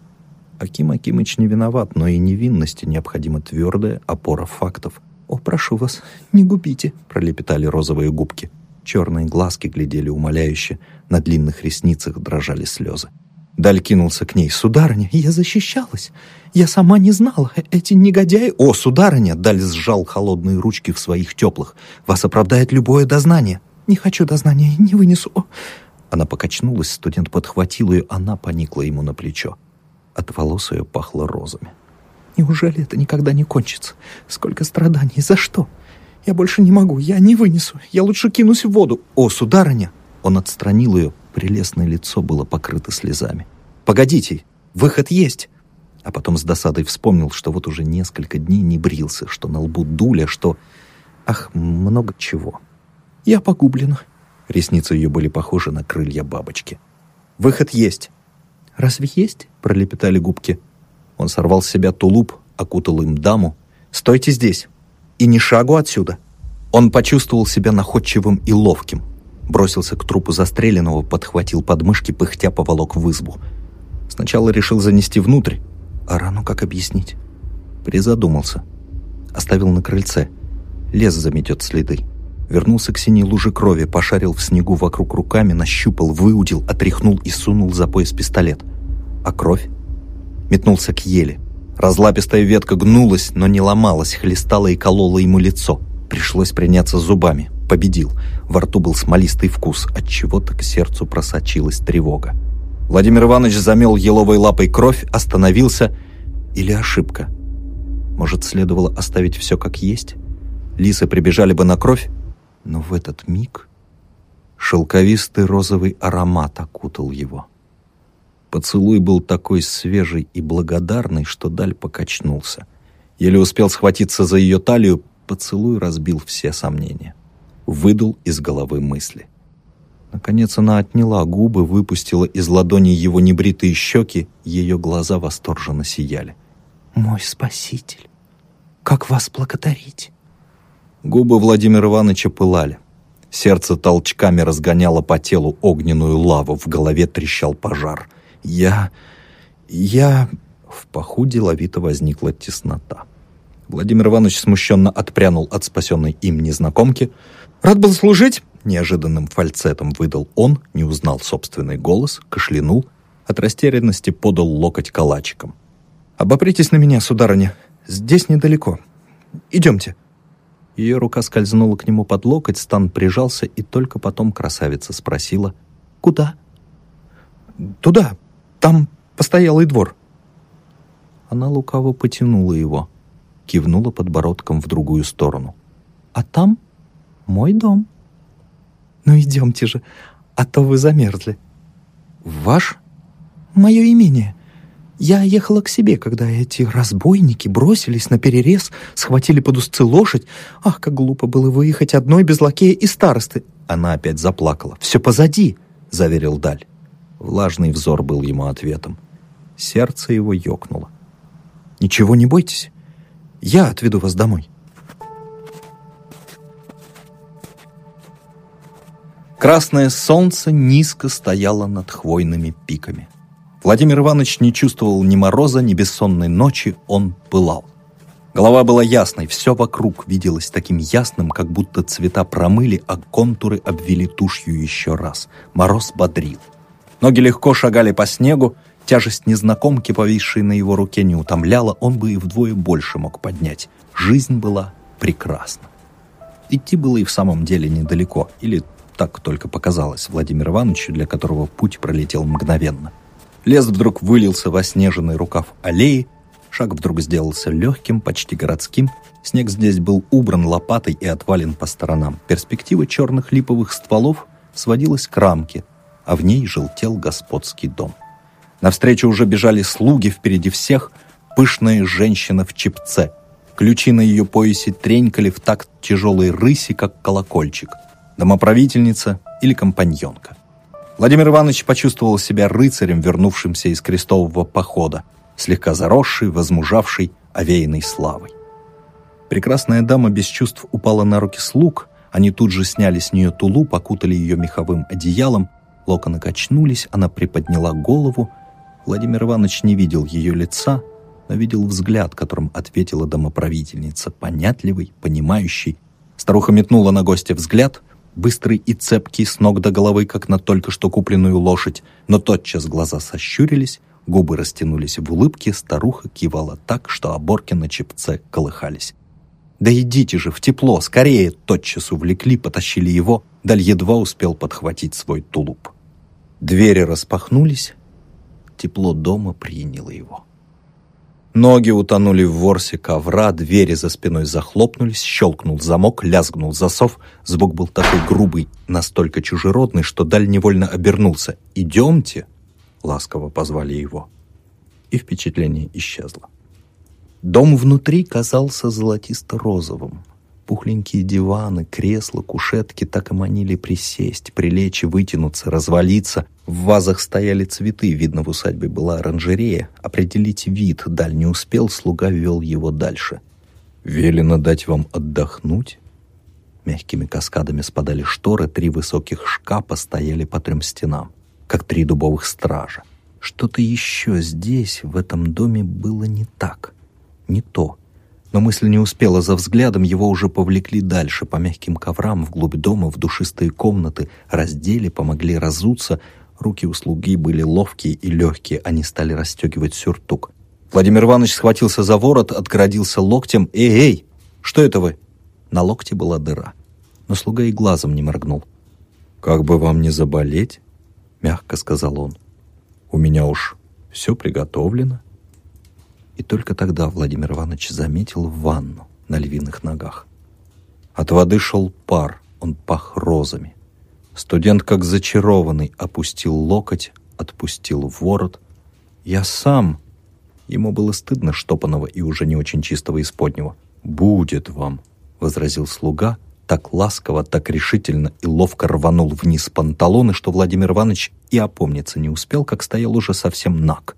Speaker 1: Аким Акимыч не виноват, но и невинности необходима твердая опора фактов. «О, прошу вас, не губите», — пролепетали розовые губки. Черные глазки глядели умоляюще, на длинных ресницах дрожали слезы. Даль кинулся к ней. «Сударыня, я защищалась. Я сама не знала. Эти негодяи...» «О, сударыня!» Даль сжал холодные ручки в своих теплых. «Вас оправдает любое дознание». «Не хочу дознания, не вынесу». Она покачнулась, студент подхватил ее, она поникла ему на плечо. От волос ее пахло розами. «Неужели это никогда не кончится? Сколько страданий, за что? Я больше не могу, я не вынесу. Я лучше кинусь в воду. О, сударыня!» Он отстранил ее, прелестное лицо было покрыто слезами. «Погодите, выход есть!» А потом с досадой вспомнил, что вот уже несколько дней не брился, что на лбу дуля, что... Ах, много чего. «Я погублена». Ресницы ее были похожи на крылья бабочки. «Выход есть!» «Разве есть?» — пролепетали губки. Он сорвал с себя тулуп, окутал им даму. «Стойте здесь! И ни шагу отсюда!» Он почувствовал себя находчивым и ловким бросился к трупу застреленного, подхватил подмышки, пыхтя поволок в избу. Сначала решил занести внутрь, а рану как объяснить? Призадумался. Оставил на крыльце. Лес заметет следы. Вернулся к синей луже крови, пошарил в снегу вокруг руками, нащупал, выудил, отряхнул и сунул за пояс пистолет. А кровь? Метнулся к еле. Разлапистая ветка гнулась, но не ломалась, хлестала и колола ему лицо. Пришлось приняться зубами победил. Во рту был смолистый вкус, от чего-то к сердцу просочилась тревога. Владимир Иванович замел еловой лапой кровь, остановился. Или ошибка? Может, следовало оставить все как есть? Лисы прибежали бы на кровь? Но в этот миг шелковистый розовый аромат окутал его. Поцелуй был такой свежий и благодарный, что Даль покачнулся. Еле успел схватиться за ее талию, поцелуй разбил все сомнения выдул из головы мысли. Наконец она отняла губы, выпустила из ладони его небритые щеки, ее глаза восторженно сияли. «Мой спаситель! Как вас благодарить?» Губы Владимира Ивановича пылали. Сердце толчками разгоняло по телу огненную лаву, в голове трещал пожар. «Я... я...» В паху деловито возникла теснота. Владимир Иванович смущенно отпрянул от спасенной им незнакомки, «Рад был служить!» — неожиданным фальцетом выдал он, не узнал собственный голос, кашлянул, от растерянности подал локоть калачиком. «Обопритесь на меня, сударыня, здесь недалеко. Идемте». Ее рука скользнула к нему под локоть, Стан прижался, и только потом красавица спросила «Куда?» «Туда, там постоялый двор». Она лукаво потянула его, кивнула подбородком в другую сторону. «А там мой дом. Ну идемте же, а то вы замерзли. Ваш? Мое имение. Я ехала к себе, когда эти разбойники бросились на перерез, схватили под узцы лошадь. Ах, как глупо было выехать одной без лакея и старосты. Она опять заплакала. «Все позади», — заверил Даль. Влажный взор был ему ответом. Сердце его ёкнуло. «Ничего не бойтесь. Я отведу вас домой». Красное солнце низко стояло над хвойными пиками. Владимир Иванович не чувствовал ни мороза, ни бессонной ночи, он пылал. Голова была ясной, все вокруг виделось таким ясным, как будто цвета промыли, а контуры обвели тушью еще раз. Мороз бодрил. Ноги легко шагали по снегу, тяжесть незнакомки, повисшей на его руке, не утомляла, он бы и вдвое больше мог поднять. Жизнь была прекрасна. Идти было и в самом деле недалеко, или так только показалось Владимиру Ивановичу, для которого путь пролетел мгновенно. Лес вдруг вылился во снежный рукав аллеи, шаг вдруг сделался легким, почти городским. Снег здесь был убран лопатой и отвален по сторонам. Перспектива черных липовых стволов сводилась к рамке, а в ней желтел господский дом. Навстречу уже бежали слуги впереди всех, пышная женщина в чепце. Ключи на ее поясе тренькали в такт тяжелой рыси, как колокольчик — домоправительница или компаньонка. Владимир Иванович почувствовал себя рыцарем, вернувшимся из крестового похода, слегка заросший, возмужавший, овеянный славой. Прекрасная дама без чувств упала на руки слуг, они тут же сняли с нее тулуп, покутали ее меховым одеялом, локоны качнулись, она приподняла голову, Владимир Иванович не видел ее лица, но видел взгляд, которым ответила домоправительница, понятливый, понимающий. Старуха метнула на гостя взгляд, быстрый и цепкий, с ног до головы, как на только что купленную лошадь, но тотчас глаза сощурились, губы растянулись в улыбке, старуха кивала так, что оборки на чепце колыхались. «Да идите же, в тепло, скорее!» Тотчас увлекли, потащили его, Даль едва успел подхватить свой тулуп. Двери распахнулись, тепло дома приняло его. Ноги утонули в ворсе ковра, двери за спиной захлопнулись, щелкнул замок, лязгнул засов. Звук был такой грубый, настолько чужеродный, что Даль невольно обернулся. «Идемте!» — ласково позвали его. И впечатление исчезло. Дом внутри казался золотисто-розовым. Пухленькие диваны, кресла, кушетки так и манили присесть, прилечь, вытянуться, развалиться. В вазах стояли цветы, видно, в усадьбе была оранжерея. Определить вид Даль не успел, слуга вел его дальше. «Велено дать вам отдохнуть?» Мягкими каскадами спадали шторы, три высоких шкафа стояли по трем стенам, как три дубовых стража. Что-то еще здесь, в этом доме, было не так, не то. Но мысль не успела за взглядом, его уже повлекли дальше, по мягким коврам, вглубь дома, в душистые комнаты, раздели, помогли разуться. Руки у слуги были ловкие и легкие, они стали расстегивать сюртук. Владимир Иванович схватился за ворот, отгородился локтем. «Эй, эй, что это вы?» На локте была дыра, но слуга и глазом не моргнул. «Как бы вам не заболеть?» — мягко сказал он. «У меня уж все приготовлено». И только тогда Владимир Иванович заметил ванну на львиных ногах. От воды шел пар, он пах розами. Студент, как зачарованный, опустил локоть, отпустил ворот. «Я сам!» Ему было стыдно штопанного и уже не очень чистого исподнего. «Будет вам!» — возразил слуга, так ласково, так решительно и ловко рванул вниз панталоны, что Владимир Иванович и опомниться не успел, как стоял уже совсем наг.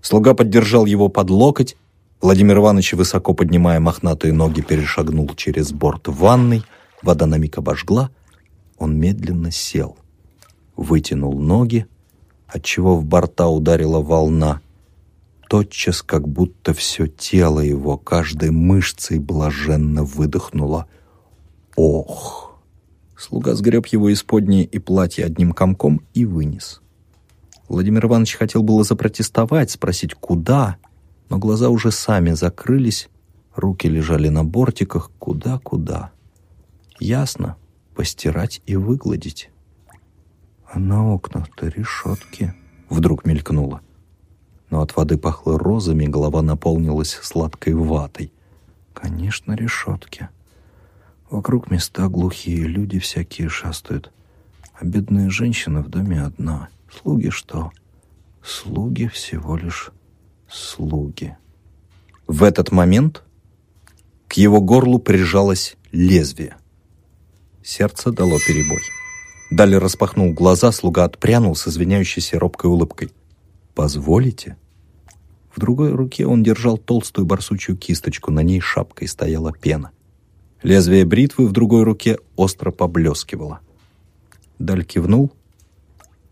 Speaker 1: Слуга поддержал его под локоть. Владимир Иванович, высоко поднимая мохнатые ноги, перешагнул через борт ванной. Вода на миг обожгла. Он медленно сел. Вытянул ноги, отчего в борта ударила волна. Тотчас, как будто все тело его, каждой мышцей блаженно выдохнуло. «Ох!» Слуга сгреб его исподнее и платье одним комком и вынес. Владимир Иванович хотел было запротестовать, спросить, куда, но глаза уже сами закрылись, руки лежали на бортиках, куда-куда. Ясно, постирать и выгладить. А на окнах-то решетки вдруг мелькнуло. Но от воды пахло розами, голова наполнилась сладкой ватой. Конечно, решетки. Вокруг места глухие, люди всякие шастают. А бедная женщина в доме одна — Слуги что? Слуги всего лишь слуги. В этот момент к его горлу прижалось лезвие. Сердце дало перебой. Далее распахнул глаза, слуга отпрянул с извиняющейся робкой улыбкой. «Позволите?» В другой руке он держал толстую барсучью кисточку, на ней шапкой стояла пена. Лезвие бритвы в другой руке остро поблескивало. Даль кивнул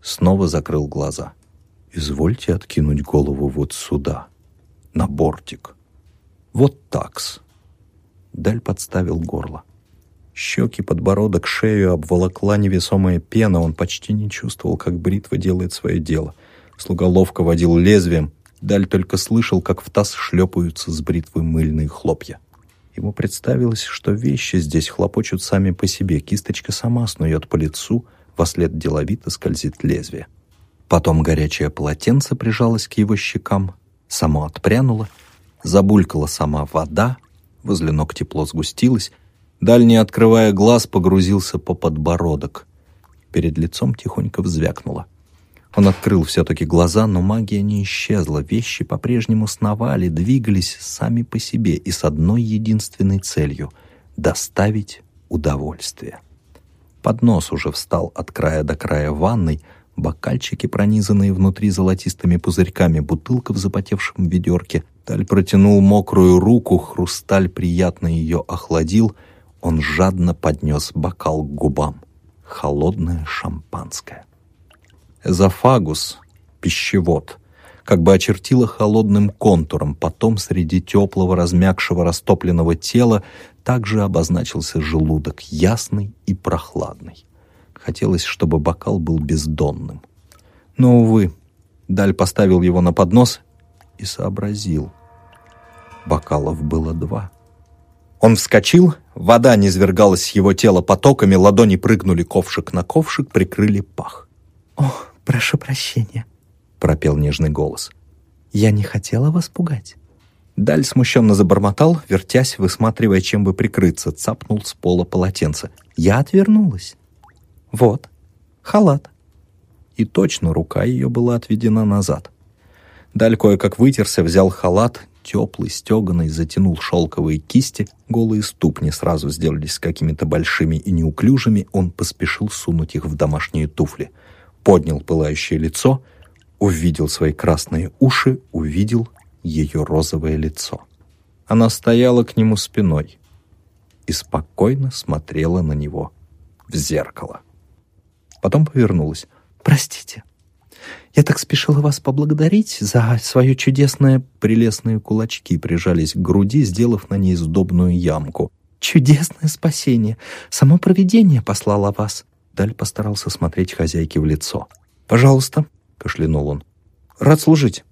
Speaker 1: снова закрыл глаза. «Извольте откинуть голову вот сюда, на бортик. Вот такс». Даль подставил горло. Щеки, подбородок, шею обволокла невесомая пена. Он почти не чувствовал, как бритва делает свое дело. Слуга ловко водил лезвием. Даль только слышал, как в таз шлепаются с бритвы мыльные хлопья. Ему представилось, что вещи здесь хлопочут сами по себе. Кисточка сама снует по лицу — Вслед деловито скользит лезвие. Потом горячее полотенце прижалось к его щекам, само отпрянуло, забулькала сама вода, возле ног тепло сгустилось, дальний, открывая глаз, погрузился по подбородок. Перед лицом тихонько взвякнуло. Он открыл все-таки глаза, но магия не исчезла, вещи по-прежнему сновали, двигались сами по себе и с одной единственной целью — доставить удовольствие. Поднос уже встал от края до края ванной, бокальчики, пронизанные внутри золотистыми пузырьками, бутылка в запотевшем ведерке. Таль протянул мокрую руку, хрусталь приятно ее охладил. Он жадно поднес бокал к губам. Холодное шампанское. Эзофагус, пищевод, как бы очертила холодным контуром, потом среди теплого, размягшего, растопленного тела также обозначился желудок, ясный и прохладный. Хотелось, чтобы бокал был бездонным. Но, увы, Даль поставил его на поднос и сообразил. Бокалов было два. Он вскочил, вода низвергалась с его тела потоками, ладони прыгнули ковшик на ковшик, прикрыли пах.
Speaker 5: «О, прошу прощения», —
Speaker 1: пропел нежный голос.
Speaker 5: «Я не хотела вас пугать».
Speaker 1: Даль смущенно забормотал, вертясь, высматривая, чем бы прикрыться, цапнул с пола полотенце. Я отвернулась. «Вот, халат». И точно рука ее была отведена назад. Даль кое-как вытерся, взял халат, теплый, стеганый, затянул шелковые кисти, голые ступни сразу сделались какими-то большими и неуклюжими, он поспешил сунуть их в домашние туфли. Поднял пылающее лицо, увидел свои красные уши, увидел ее розовое лицо. Она стояла к нему спиной и спокойно смотрела на него в зеркало. Потом повернулась.
Speaker 5: «Простите, я так спешила вас поблагодарить за свое чудесное...»
Speaker 1: Прелестные кулачки прижались к груди, сделав на ней сдобную ямку.
Speaker 5: «Чудесное спасение! Само провидение послало вас!»
Speaker 1: Даль постарался смотреть хозяйке в лицо. «Пожалуйста», — кашлянул он. «Рад служить».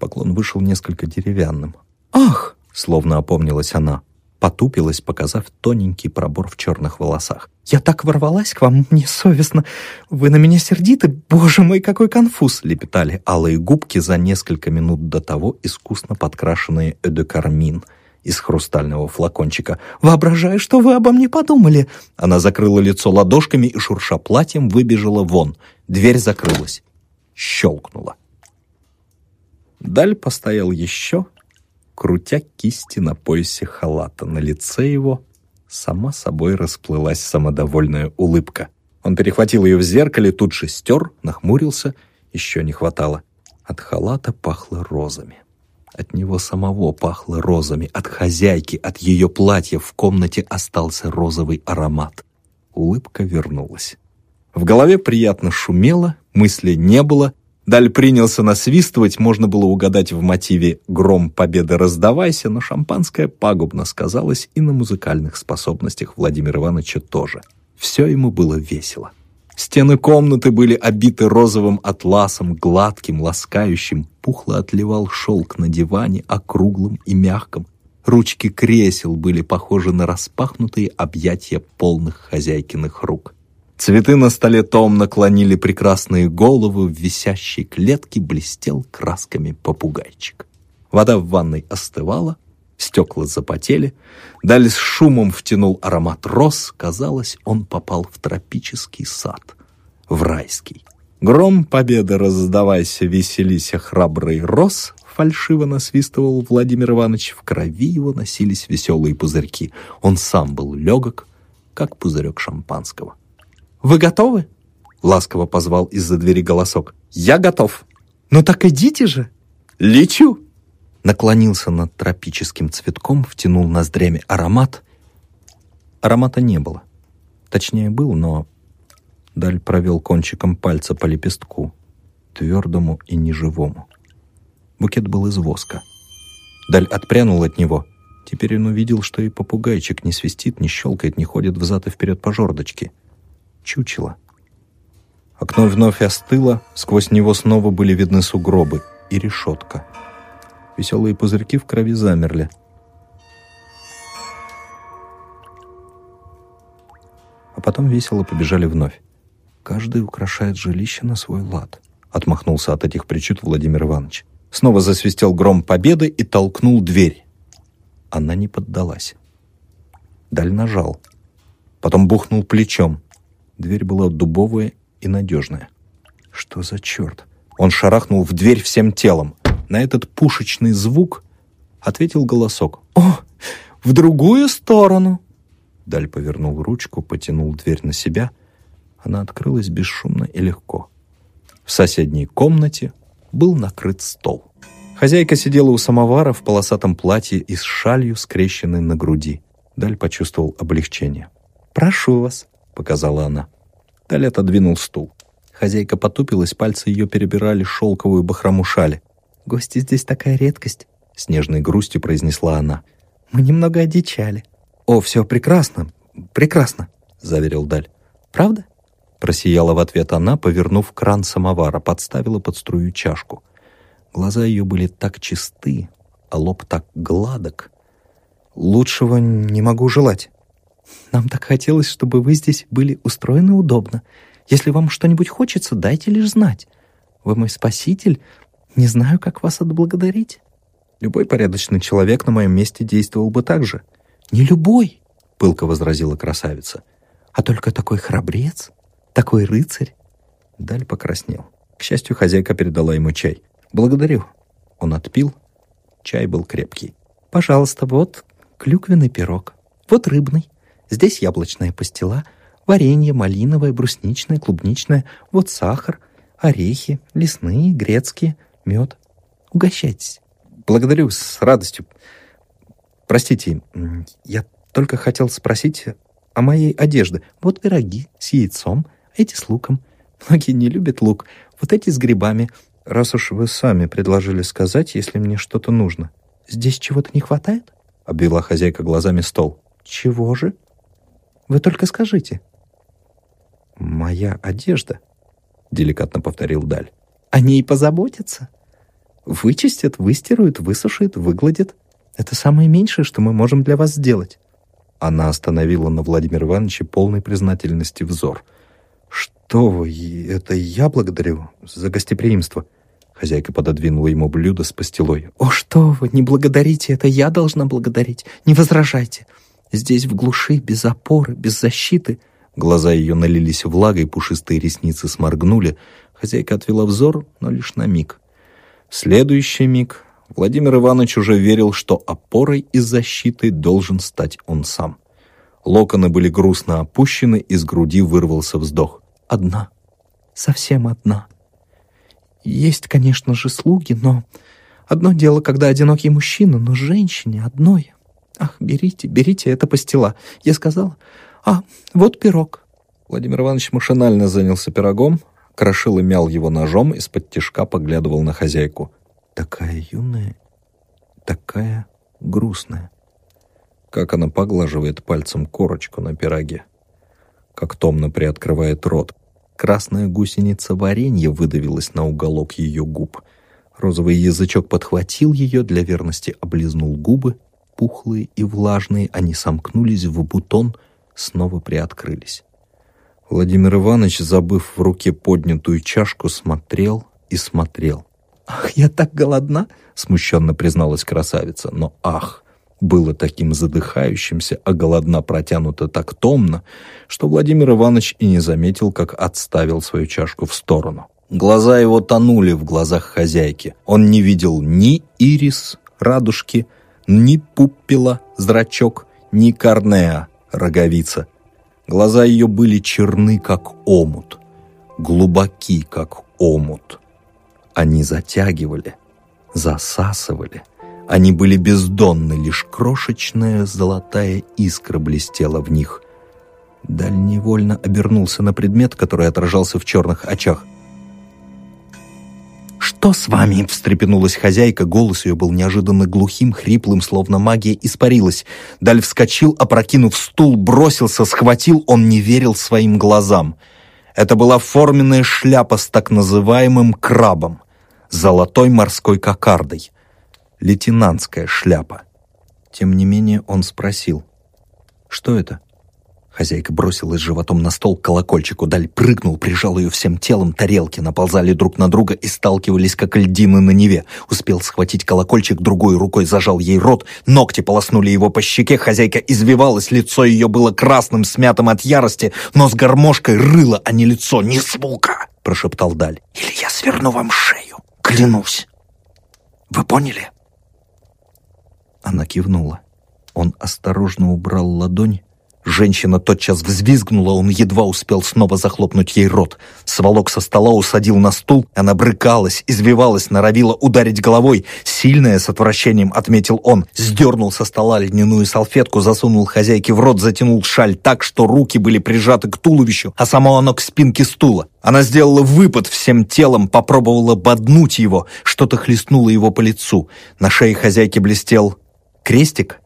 Speaker 1: Поклон вышел несколько деревянным.
Speaker 5: «Ах!»
Speaker 1: — словно опомнилась она потупилась, показав тоненький пробор в черных волосах.
Speaker 5: «Я так ворвалась к вам, мне совестно. Вы на меня сердиты? Боже мой, какой конфуз!»
Speaker 1: лепетали алые губки за несколько минут до того искусно подкрашенные эдекармин из хрустального флакончика.
Speaker 5: «Воображаю, что вы обо мне подумали!»
Speaker 1: Она закрыла лицо ладошками и, шурша платьем, выбежала вон. Дверь закрылась. Щелкнула. Даль постоял еще, крутя кисти на поясе халата. На лице его сама собой расплылась самодовольная улыбка. Он перехватил ее в зеркале, тут же стер, нахмурился. Еще не хватало. От халата пахло розами. От него самого пахло розами. От хозяйки, от ее платья в комнате остался розовый аромат. Улыбка вернулась. В голове приятно шумело, мысли не было — Даль принялся насвистывать, можно было угадать в мотиве «Гром победы раздавайся», но шампанское пагубно сказалось и на музыкальных способностях Владимира Ивановича тоже. Все ему было весело. Стены комнаты были обиты розовым атласом, гладким, ласкающим, пухло отливал шелк на диване, округлым и мягким. Ручки кресел были похожи на распахнутые объятия полных хозяйкиных рук. Цветы на столе томно клонили прекрасные головы, в висящей клетке блестел красками попугайчик. Вода в ванной остывала, стекла запотели, Даль с шумом втянул аромат роз, казалось, он попал в тропический сад, в райский. Гром победы раздавайся, веселися, храбрый роз, фальшиво насвистывал Владимир Иванович, в крови его носились веселые пузырьки. Он сам был легок, как пузырек шампанского.
Speaker 5: Вы готовы?»
Speaker 1: — ласково позвал из-за двери голосок. «Я готов».
Speaker 5: «Ну так идите же!»
Speaker 1: «Лечу!» Наклонился над тропическим цветком, втянул ноздрями аромат. Аромата не было. Точнее, был, но... Даль провел кончиком пальца по лепестку, твердому и неживому. Букет был из воска. Даль отпрянул от него. Теперь он увидел, что и попугайчик не свистит, не щелкает, не ходит взад и вперед по жердочке — чучело. Окно вновь остыло, сквозь него снова были видны сугробы и решетка. Веселые пузырьки в крови замерли. А потом весело побежали вновь. Каждый украшает жилище на свой лад. Отмахнулся от этих причуд Владимир Иванович. Снова засвистел гром победы и толкнул дверь. Она не поддалась. Даль нажал. Потом бухнул плечом. Дверь была дубовая и надежная. Что за черт? Он шарахнул в дверь всем телом. На этот пушечный звук ответил голосок.
Speaker 5: «О, в другую сторону!»
Speaker 1: Даль повернул ручку, потянул дверь на себя. Она открылась бесшумно и легко. В соседней комнате был накрыт стол. Хозяйка сидела у самовара в полосатом платье и с шалью, скрещенной на груди. Даль почувствовал облегчение.
Speaker 5: «Прошу вас», —
Speaker 1: показала она. Талет отодвинул стул. Хозяйка потупилась, пальцы ее перебирали шелковую бахрому шали.
Speaker 5: Гости здесь такая редкость», — с нежной грустью произнесла она. «Мы немного одичали». «О, все прекрасно, прекрасно», — заверил Даль. «Правда?» Просияла в ответ она, повернув кран самовара, подставила под струю чашку. Глаза ее были так чисты, а лоб так гладок. «Лучшего не могу желать. Нам так хотелось, чтобы вы здесь были устроены удобно. Если вам что-нибудь хочется, дайте лишь знать. Вы мой спаситель, не знаю, как вас отблагодарить». Любой порядочный человек на моем месте действовал бы так же. «Не любой», — пылко возразила красавица, «а только такой храбрец, такой рыцарь». Даль покраснел. К счастью, хозяйка передала ему чай. «Благодарю». Он отпил. Чай был крепкий. «Пожалуйста, вот клюквенный пирог, вот рыбный, здесь яблочная пастила, варенье малиновое, брусничное, клубничное, вот сахар, орехи, лесные, грецкие, мед. Угощайтесь». «Благодарю, с радостью. Простите, я только хотел спросить о моей одежде. Вот пироги с яйцом, эти с луком. Многие не любят лук. Вот эти с грибами. Раз уж вы сами предложили сказать, если мне что-то нужно. Здесь чего-то не хватает? Обвела хозяйка глазами стол. Чего же? Вы только скажите. Моя одежда, деликатно повторил Даль. О ней позаботятся. Вычистят, выстирают, высушат, выгладят. Это самое меньшее, что мы можем для вас сделать. Она остановила на Владимира Ивановича полной признательности взор. «Что вы, это я благодарю за гостеприимство». Хозяйка пододвинула ему блюдо с пастилой. «О, что вы, не благодарите, это я должна благодарить. Не возражайте. Здесь в глуши, без опоры, без защиты». Глаза ее налились влагой, пушистые ресницы сморгнули. Хозяйка отвела взор, но лишь на миг. В следующий миг Владимир Иванович уже верил, что опорой и защитой должен стать он сам. Локоны были грустно опущены, из груди вырвался вздох. «Одна. Совсем одна. Есть, конечно же, слуги, но... Одно дело, когда одинокий мужчина, но женщине одной. Ах, берите, берите, это пастила. Я сказала, а, вот пирог». Владимир Иванович машинально занялся пирогом, крошил и мял его ножом, из-под тишка поглядывал на хозяйку такая юная, такая грустная. Как она поглаживает пальцем корочку на пироге. Как томно приоткрывает рот. Красная гусеница варенья выдавилась на уголок ее губ. Розовый язычок подхватил ее, для верности облизнул губы. Пухлые и влажные, они сомкнулись в бутон, снова приоткрылись. Владимир Иванович, забыв в руке поднятую чашку, смотрел и смотрел. «Ах, я так голодна!» — смущенно призналась красавица. Но «ах» было таким задыхающимся, а голодна протянута так томно, что Владимир Иванович и не заметил, как отставил свою чашку в сторону. Глаза его тонули в глазах хозяйки. Он не видел ни ирис, радужки, ни пуппила, зрачок, ни корнеа, роговица. Глаза ее были черны, как омут, глубоки, как омут. Они затягивали, засасывали. Они были бездонны, лишь крошечная золотая искра блестела в них. Даль невольно обернулся на предмет, который отражался в черных очах. «Что с вами?» — встрепенулась хозяйка. Голос ее был неожиданно глухим, хриплым, словно магия испарилась. Даль вскочил, опрокинув стул, бросился, схватил. Он не верил своим глазам. Это была форменная шляпа с так называемым крабом золотой морской кокардой. Лейтенантская шляпа. Тем не менее он спросил. «Что это?» Хозяйка бросилась животом на стол к колокольчику, Даль прыгнул, прижал ее всем телом, тарелки наползали друг на друга и сталкивались, как льдины на Неве. Успел схватить колокольчик, другой рукой зажал ей рот, ногти полоснули его по щеке, хозяйка извивалась, лицо ее было красным, смятым от ярости, но с гармошкой рыло, а не лицо, не звука, прошептал Даль. «Или я сверну вам шею!» Клянусь. Вы поняли?» Она кивнула. Он осторожно убрал ладонь,
Speaker 1: Женщина тотчас взвизгнула, он едва успел снова захлопнуть ей рот. Сволок со стола усадил на стул, она брыкалась, извивалась, норовила ударить головой. Сильная с отвращением, отметил он, сдернул со стола льняную салфетку, засунул хозяйке в рот, затянул шаль так, что руки были прижаты к туловищу, а само оно к спинке стула. Она сделала выпад всем телом, попробовала боднуть его, что-то хлестнуло его по лицу. На шее хозяйки блестел крестик?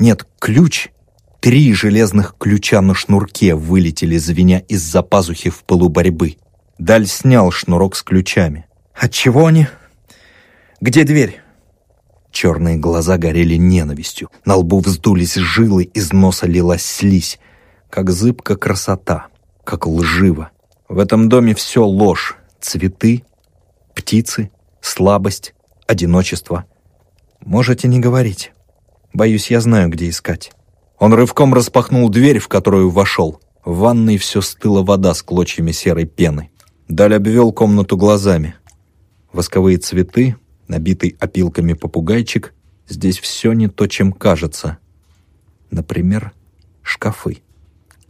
Speaker 1: Нет, ключ — Три железных ключа на шнурке вылетели, звеня из-за пазухи в пылу борьбы. Даль снял шнурок с ключами.
Speaker 5: «Отчего они? Где дверь?»
Speaker 1: Черные глаза горели ненавистью. На лбу вздулись жилы, из носа лилась слизь. Как зыбка красота, как лживо. В этом доме все ложь. Цветы, птицы, слабость, одиночество.
Speaker 5: Можете не говорить. Боюсь, я знаю, где искать.
Speaker 1: Он рывком распахнул дверь, в которую вошел. В ванной все стыла вода с клочьями серой пены. Даль обвел комнату глазами. Восковые цветы, набитый опилками попугайчик. Здесь все не то, чем кажется. Например, шкафы.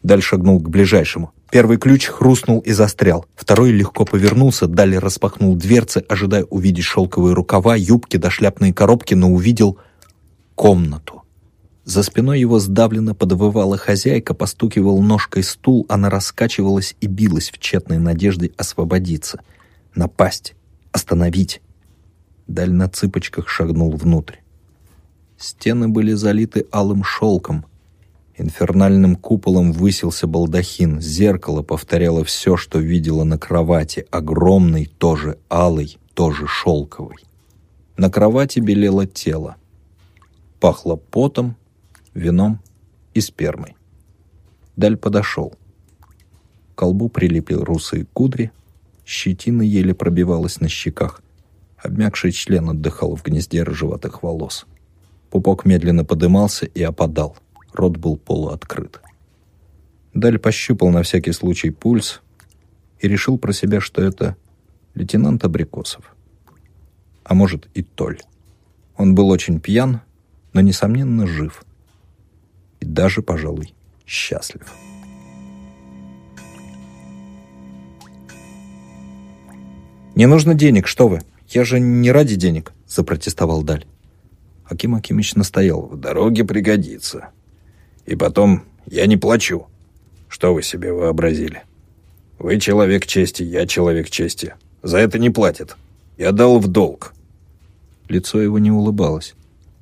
Speaker 1: Даль шагнул к ближайшему. Первый ключ хрустнул и застрял. Второй легко повернулся, далее распахнул дверцы, ожидая увидеть шелковые рукава, юбки да шляпные коробки, но увидел комнату. За спиной его сдавленно подвывала хозяйка, постукивал ножкой стул, она раскачивалась и билась в тщетной надежде освободиться, напасть, остановить. Даль на цыпочках шагнул внутрь. Стены были залиты алым шелком. Инфернальным куполом высился балдахин. Зеркало повторяло все, что видела на кровати. Огромный, тоже алый, тоже шелковый. На кровати белело тело. Пахло потом, вином и спермой. Даль подошел. К колбу прилипли русые кудри, щетина еле пробивалась на щеках. Обмякший член отдыхал в гнезде рыжеватых волос. Пупок медленно подымался и опадал. Рот был полуоткрыт. Даль пощупал на всякий случай пульс и решил про себя, что это лейтенант Абрикосов. А может и Толь. Он был очень пьян, но, несомненно, жив и даже, пожалуй, счастлив.
Speaker 5: «Не нужно денег, что вы? Я же не ради денег», — запротестовал Даль.
Speaker 1: Аким Акимыч настоял. «В дороге пригодится. И потом, я не плачу. Что вы себе вообразили? Вы человек чести, я человек чести. За это не платят. Я дал в долг». Лицо его не улыбалось.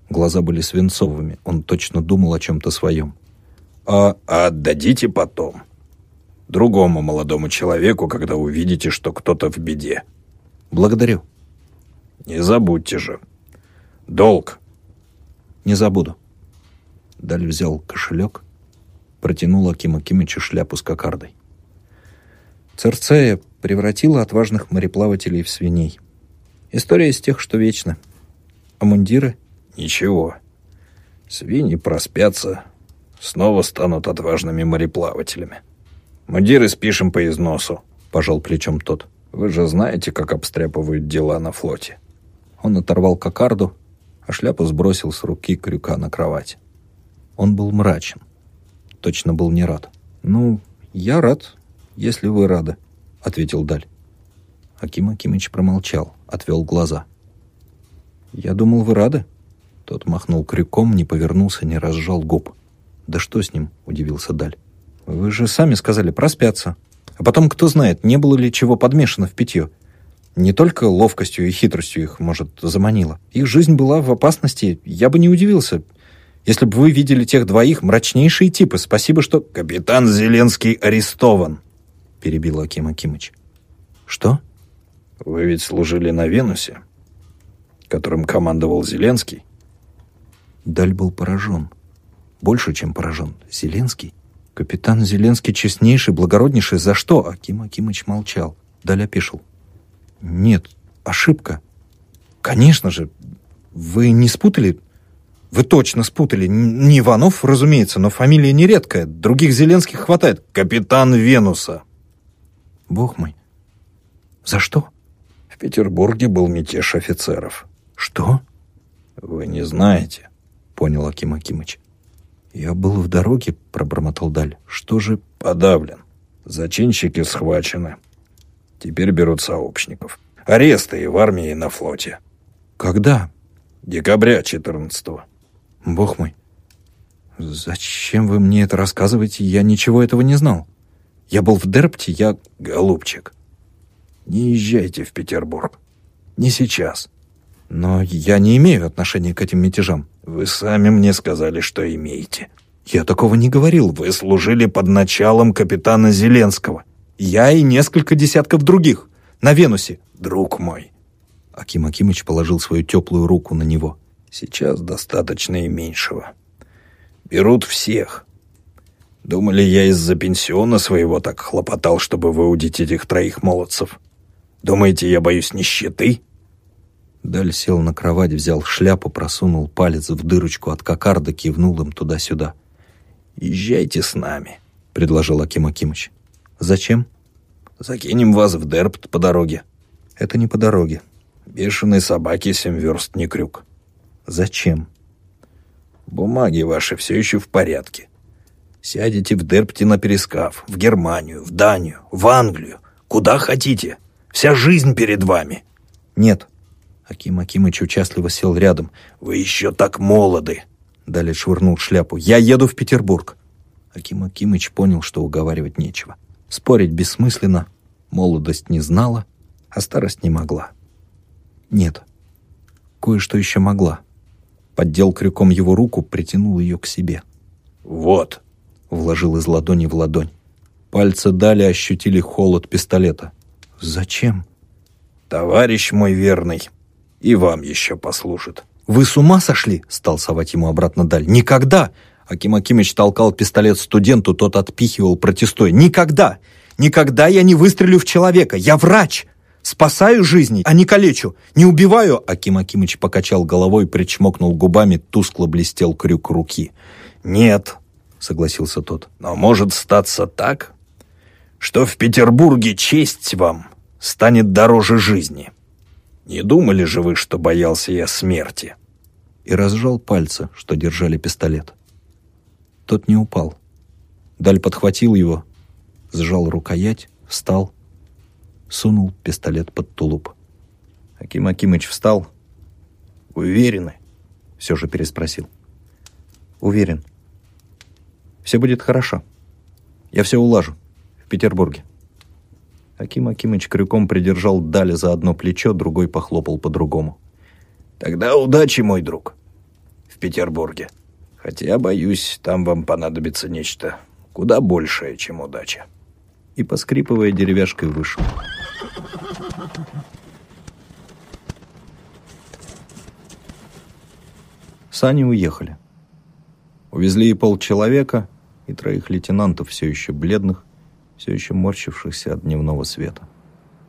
Speaker 1: Глаза были свинцовыми, он точно думал о чем-то своем. «А, отдадите потом. Другому молодому человеку, когда увидите, что кто-то в беде».
Speaker 5: «Благодарю».
Speaker 1: «Не забудьте же. Долг».
Speaker 5: «Не забуду».
Speaker 1: Даль взял кошелек, протянул Акима Кимычу шляпу с кокардой.
Speaker 5: Церцея превратила отважных мореплавателей в свиней. История из тех, что вечно. А мундиры —
Speaker 1: Ничего. Свиньи проспятся, снова станут отважными мореплавателями. Мундиры спишем по износу, пожал плечом тот. Вы же знаете, как обстряпывают дела на флоте.
Speaker 5: Он оторвал кокарду, а шляпу сбросил с руки крюка на кровать. Он был мрачен. Точно был не рад. «Ну, я рад, если вы рады», — ответил Даль. Аким Акимыч промолчал, отвел глаза. «Я думал, вы рады?» Тот махнул крюком, не повернулся, не разжал губ. «Да что с ним?» — удивился Даль. «Вы же сами сказали, проспятся. А потом, кто знает, не было ли чего подмешано в питье. Не только ловкостью и хитростью их, может, заманило. Их жизнь была в опасности, я бы не удивился. Если бы вы видели тех двоих, мрачнейшие типы, спасибо, что...»
Speaker 1: «Капитан Зеленский арестован», —
Speaker 5: перебил Аким Акимыч. «Что?»
Speaker 1: «Вы ведь служили на Венусе, которым командовал Зеленский?»
Speaker 5: Даль был поражен. Больше, чем поражен. Зеленский? Капитан Зеленский честнейший, благороднейший. За что? Аким Акимыч молчал. Даль опешил. Нет, ошибка. Конечно же. Вы не спутали? Вы точно спутали. Не Иванов, разумеется, но фамилия нередкая. Других Зеленских хватает. Капитан Венуса. Бог мой. За что?
Speaker 1: В Петербурге был мятеж офицеров.
Speaker 5: Что?
Speaker 1: Вы не знаете
Speaker 5: понял Аким Акимыч.
Speaker 3: «Я был в дороге», — пробормотал Даль. «Что же...»
Speaker 2: «Подавлен. Зачинщики схвачены. Теперь берут сообщников. Аресты и в армии, и на флоте».
Speaker 3: «Когда?»
Speaker 2: «Декабря 14-го».
Speaker 3: «Бог мой, зачем вы мне это рассказываете? Я ничего этого не знал. Я был в Дерпте, я...»
Speaker 2: «Голубчик, не езжайте в Петербург. Не сейчас».
Speaker 3: «Но я не имею отношения к этим мятежам».
Speaker 2: «Вы сами мне сказали, что имеете».
Speaker 3: «Я такого не говорил.
Speaker 2: Вы служили под началом капитана Зеленского».
Speaker 3: «Я и несколько десятков других. На Венусе».
Speaker 2: «Друг мой».
Speaker 3: Аким Акимыч положил свою теплую руку на него.
Speaker 2: «Сейчас достаточно и меньшего. Берут всех. Думали, я из-за пенсиона своего так хлопотал, чтобы выудить этих троих молодцев. Думаете, я боюсь нищеты?»
Speaker 3: Даль сел на кровать, взял шляпу, просунул палец в дырочку от кокарда, кивнул им туда-сюда.
Speaker 2: «Езжайте с нами», —
Speaker 3: предложил Аким Акимыч. «Зачем?»
Speaker 2: «Закинем вас в Дерпт по дороге».
Speaker 3: «Это не по дороге».
Speaker 2: «Бешеной собаке семь верст не крюк».
Speaker 3: «Зачем?»
Speaker 2: «Бумаги ваши все еще в порядке. Сядете в Дерпте на перескав, в Германию, в Данию, в Англию, куда хотите. Вся жизнь перед вами».
Speaker 3: «Нет», Аким Акимыч участливо сел рядом.
Speaker 2: «Вы еще так молоды!»
Speaker 3: Далее швырнул шляпу. «Я еду в Петербург!» Аким Акимыч понял, что уговаривать нечего. Спорить бессмысленно. Молодость не знала, а старость не могла. Нет, кое-что еще могла. Поддел крюком его руку, притянул ее к себе.
Speaker 2: «Вот!»
Speaker 3: — вложил из ладони в ладонь. Пальцы дали ощутили холод пистолета. «Зачем?»
Speaker 2: «Товарищ мой верный!» И вам еще послужит».
Speaker 3: «Вы с ума сошли?» — стал совать ему обратно Даль. «Никогда!» Аким Акимыч толкал пистолет студенту, тот отпихивал, протестуя. «Никогда! Никогда я не выстрелю в человека! Я врач! Спасаю жизни, а не калечу! Не убиваю!» Аким Акимыч покачал головой, причмокнул губами, тускло блестел крюк руки.
Speaker 2: «Нет», — согласился тот, — «но может статься так, что в Петербурге честь вам станет дороже жизни». Не думали же вы, что боялся я смерти?»
Speaker 3: И разжал пальцы, что держали пистолет. Тот не упал. Даль подхватил его, сжал рукоять, встал, сунул пистолет под тулуп. Аким Акимыч встал.
Speaker 2: «Уверены?»
Speaker 3: — все же переспросил. «Уверен. Все будет хорошо. Я все улажу. В Петербурге». Аким Акимыч крюком придержал Дали за одно плечо, другой похлопал по другому.
Speaker 2: «Тогда удачи, мой друг, в Петербурге. Хотя, боюсь, там вам понадобится нечто куда большее, чем удача».
Speaker 3: И, поскрипывая деревяшкой, вышел. Сани уехали. Увезли и полчеловека, и троих лейтенантов, все еще бледных, все еще морщившихся от дневного света.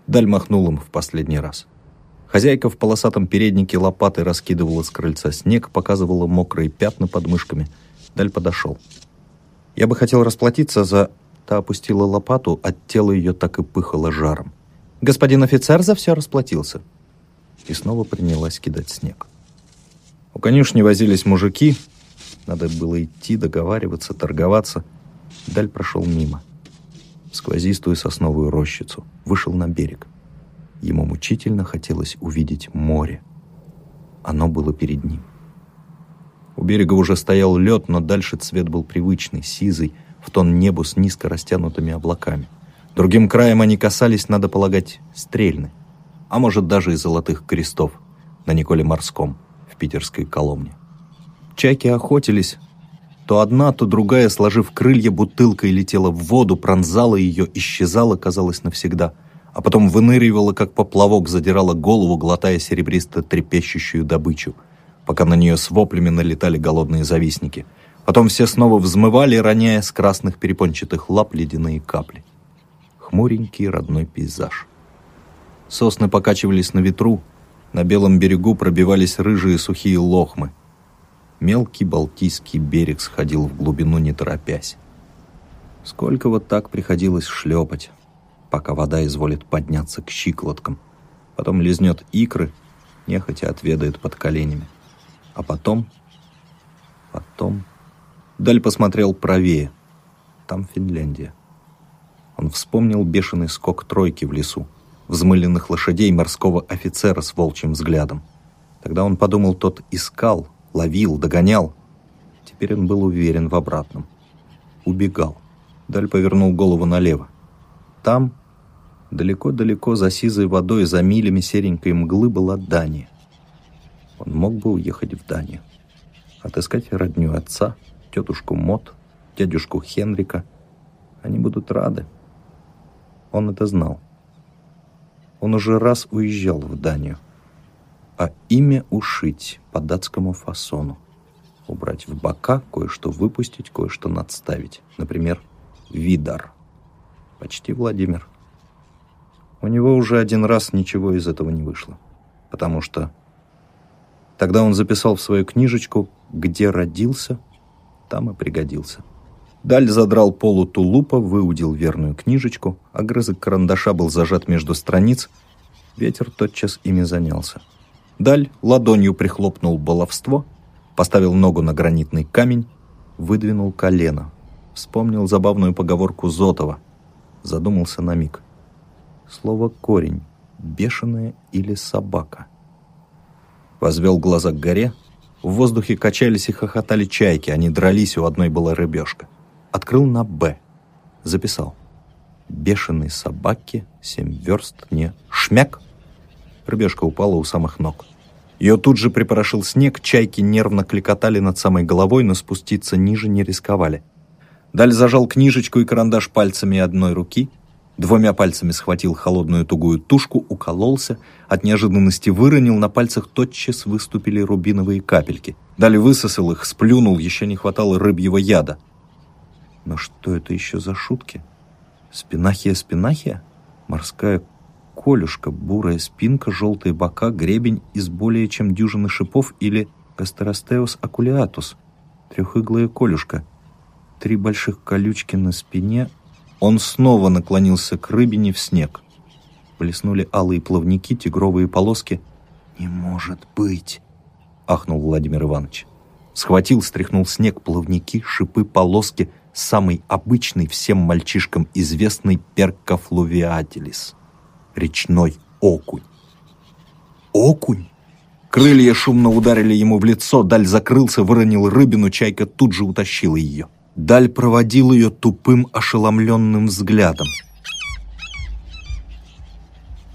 Speaker 3: Даль махнул им в последний раз. Хозяйка в полосатом переднике лопатой раскидывала с крыльца снег, показывала мокрые пятна под мышками. Даль подошел. «Я бы хотел расплатиться за...» Та опустила лопату, от тела ее так и пыхало жаром. «Господин офицер за все расплатился». И снова принялась кидать снег. У конюшни возились мужики. Надо было идти, договариваться, торговаться. Даль прошел мимо сквозистую сосновую рощицу, вышел на берег. Ему мучительно хотелось увидеть море. Оно было перед ним. У берега уже стоял лед, но дальше цвет был привычный, сизый, в тон небу с низко растянутыми облаками. Другим краем они касались, надо полагать, стрельны, а может даже и золотых крестов на Николе Морском в питерской Коломне. Чайки охотились, то одна, то другая, сложив крылья, бутылкой летела в воду, пронзала ее, исчезала, казалось, навсегда. А потом выныривала, как поплавок, задирала голову, глотая серебристо трепещущую добычу, пока на нее с воплями налетали голодные завистники. Потом все снова взмывали, роняя с красных перепончатых лап ледяные капли. Хмуренький родной пейзаж. Сосны покачивались на ветру, на белом берегу пробивались рыжие сухие лохмы, Мелкий Балтийский берег сходил в глубину, не торопясь. Сколько вот так приходилось шлепать, пока вода изволит подняться к щиколоткам, потом лизнет икры, нехотя отведает под коленями. А потом, потом...
Speaker 1: Даль посмотрел правее. Там Финляндия. Он вспомнил бешеный скок тройки в лесу, взмыленных лошадей морского офицера с волчьим взглядом. Тогда он подумал, тот искал, ловил, догонял. Теперь он был уверен в обратном. Убегал. Даль повернул голову налево. Там, далеко-далеко за сизой водой, за милями серенькой мглы была Дания. Он мог бы уехать в Данию. Отыскать родню отца, тетушку Мот, дядюшку Хенрика. Они будут рады. Он это знал. Он уже раз уезжал в Данию. А имя ушить по датскому фасону. Убрать в бока, кое-что выпустить, кое-что надставить. Например, Видар. Почти Владимир. У него уже один раз ничего из этого не вышло. Потому что тогда он записал в свою книжечку «Где родился, там и пригодился». Даль задрал полу тулупа, выудил верную книжечку, огрызок карандаша был зажат между страниц, ветер тотчас ими занялся. Даль ладонью прихлопнул баловство, поставил ногу на гранитный камень, выдвинул колено, вспомнил забавную поговорку Зотова, задумался на миг. Слово «корень» — бешеная или собака. Возвел глаза к горе, в воздухе качались и хохотали чайки, они дрались, у одной была рыбешка. Открыл на «Б». Записал. «Бешеной собаке семь верст не шмяк». Рыбешка упала у самых ног. Ее тут же припорошил снег, чайки нервно кликотали над самой головой, но спуститься ниже не рисковали. Даль зажал книжечку и карандаш пальцами одной руки, двумя пальцами схватил холодную тугую тушку, укололся, от неожиданности выронил, на пальцах тотчас выступили рубиновые капельки. Даль высосал их, сплюнул, еще не хватало рыбьего яда. Но что это еще за шутки? Спинахия-спинахия? Морская колюшка, бурая спинка, желтые бока, гребень из более чем дюжины шипов или Кастеростеус акулиатус, трехиглая колюшка, три больших колючки на спине. Он снова наклонился к рыбине в снег. Блеснули алые плавники, тигровые полоски. «Не может быть!» — ахнул Владимир Иванович. Схватил, стряхнул снег, плавники, шипы, полоски — самый обычный всем мальчишкам известный перкофлувиателис — речной окунь. Окунь? Крылья шумно ударили ему в лицо, Даль закрылся, выронил рыбину, чайка тут же утащила ее. Даль проводил ее тупым, ошеломленным взглядом —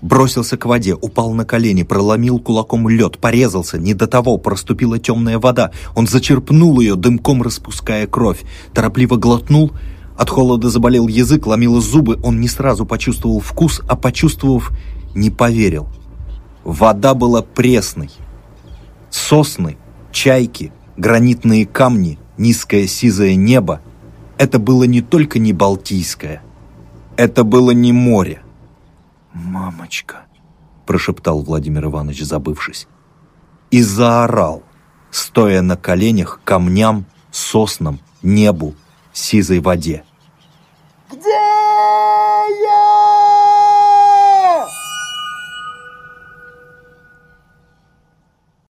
Speaker 1: Бросился к воде, упал на колени, проломил кулаком лед, порезался. Не до того, проступила темная вода. Он зачерпнул ее, дымком распуская кровь. Торопливо глотнул. От холода заболел язык, ломило зубы. Он не сразу почувствовал вкус, а почувствовав, не поверил. Вода была пресной. Сосны, чайки, гранитные камни, низкое сизое небо. Это было не только не Балтийское. Это было не море. «Мамочка!» — прошептал Владимир Иванович, забывшись. И заорал, стоя на коленях камням, соснам, небу, сизой воде.
Speaker 6: 이 제.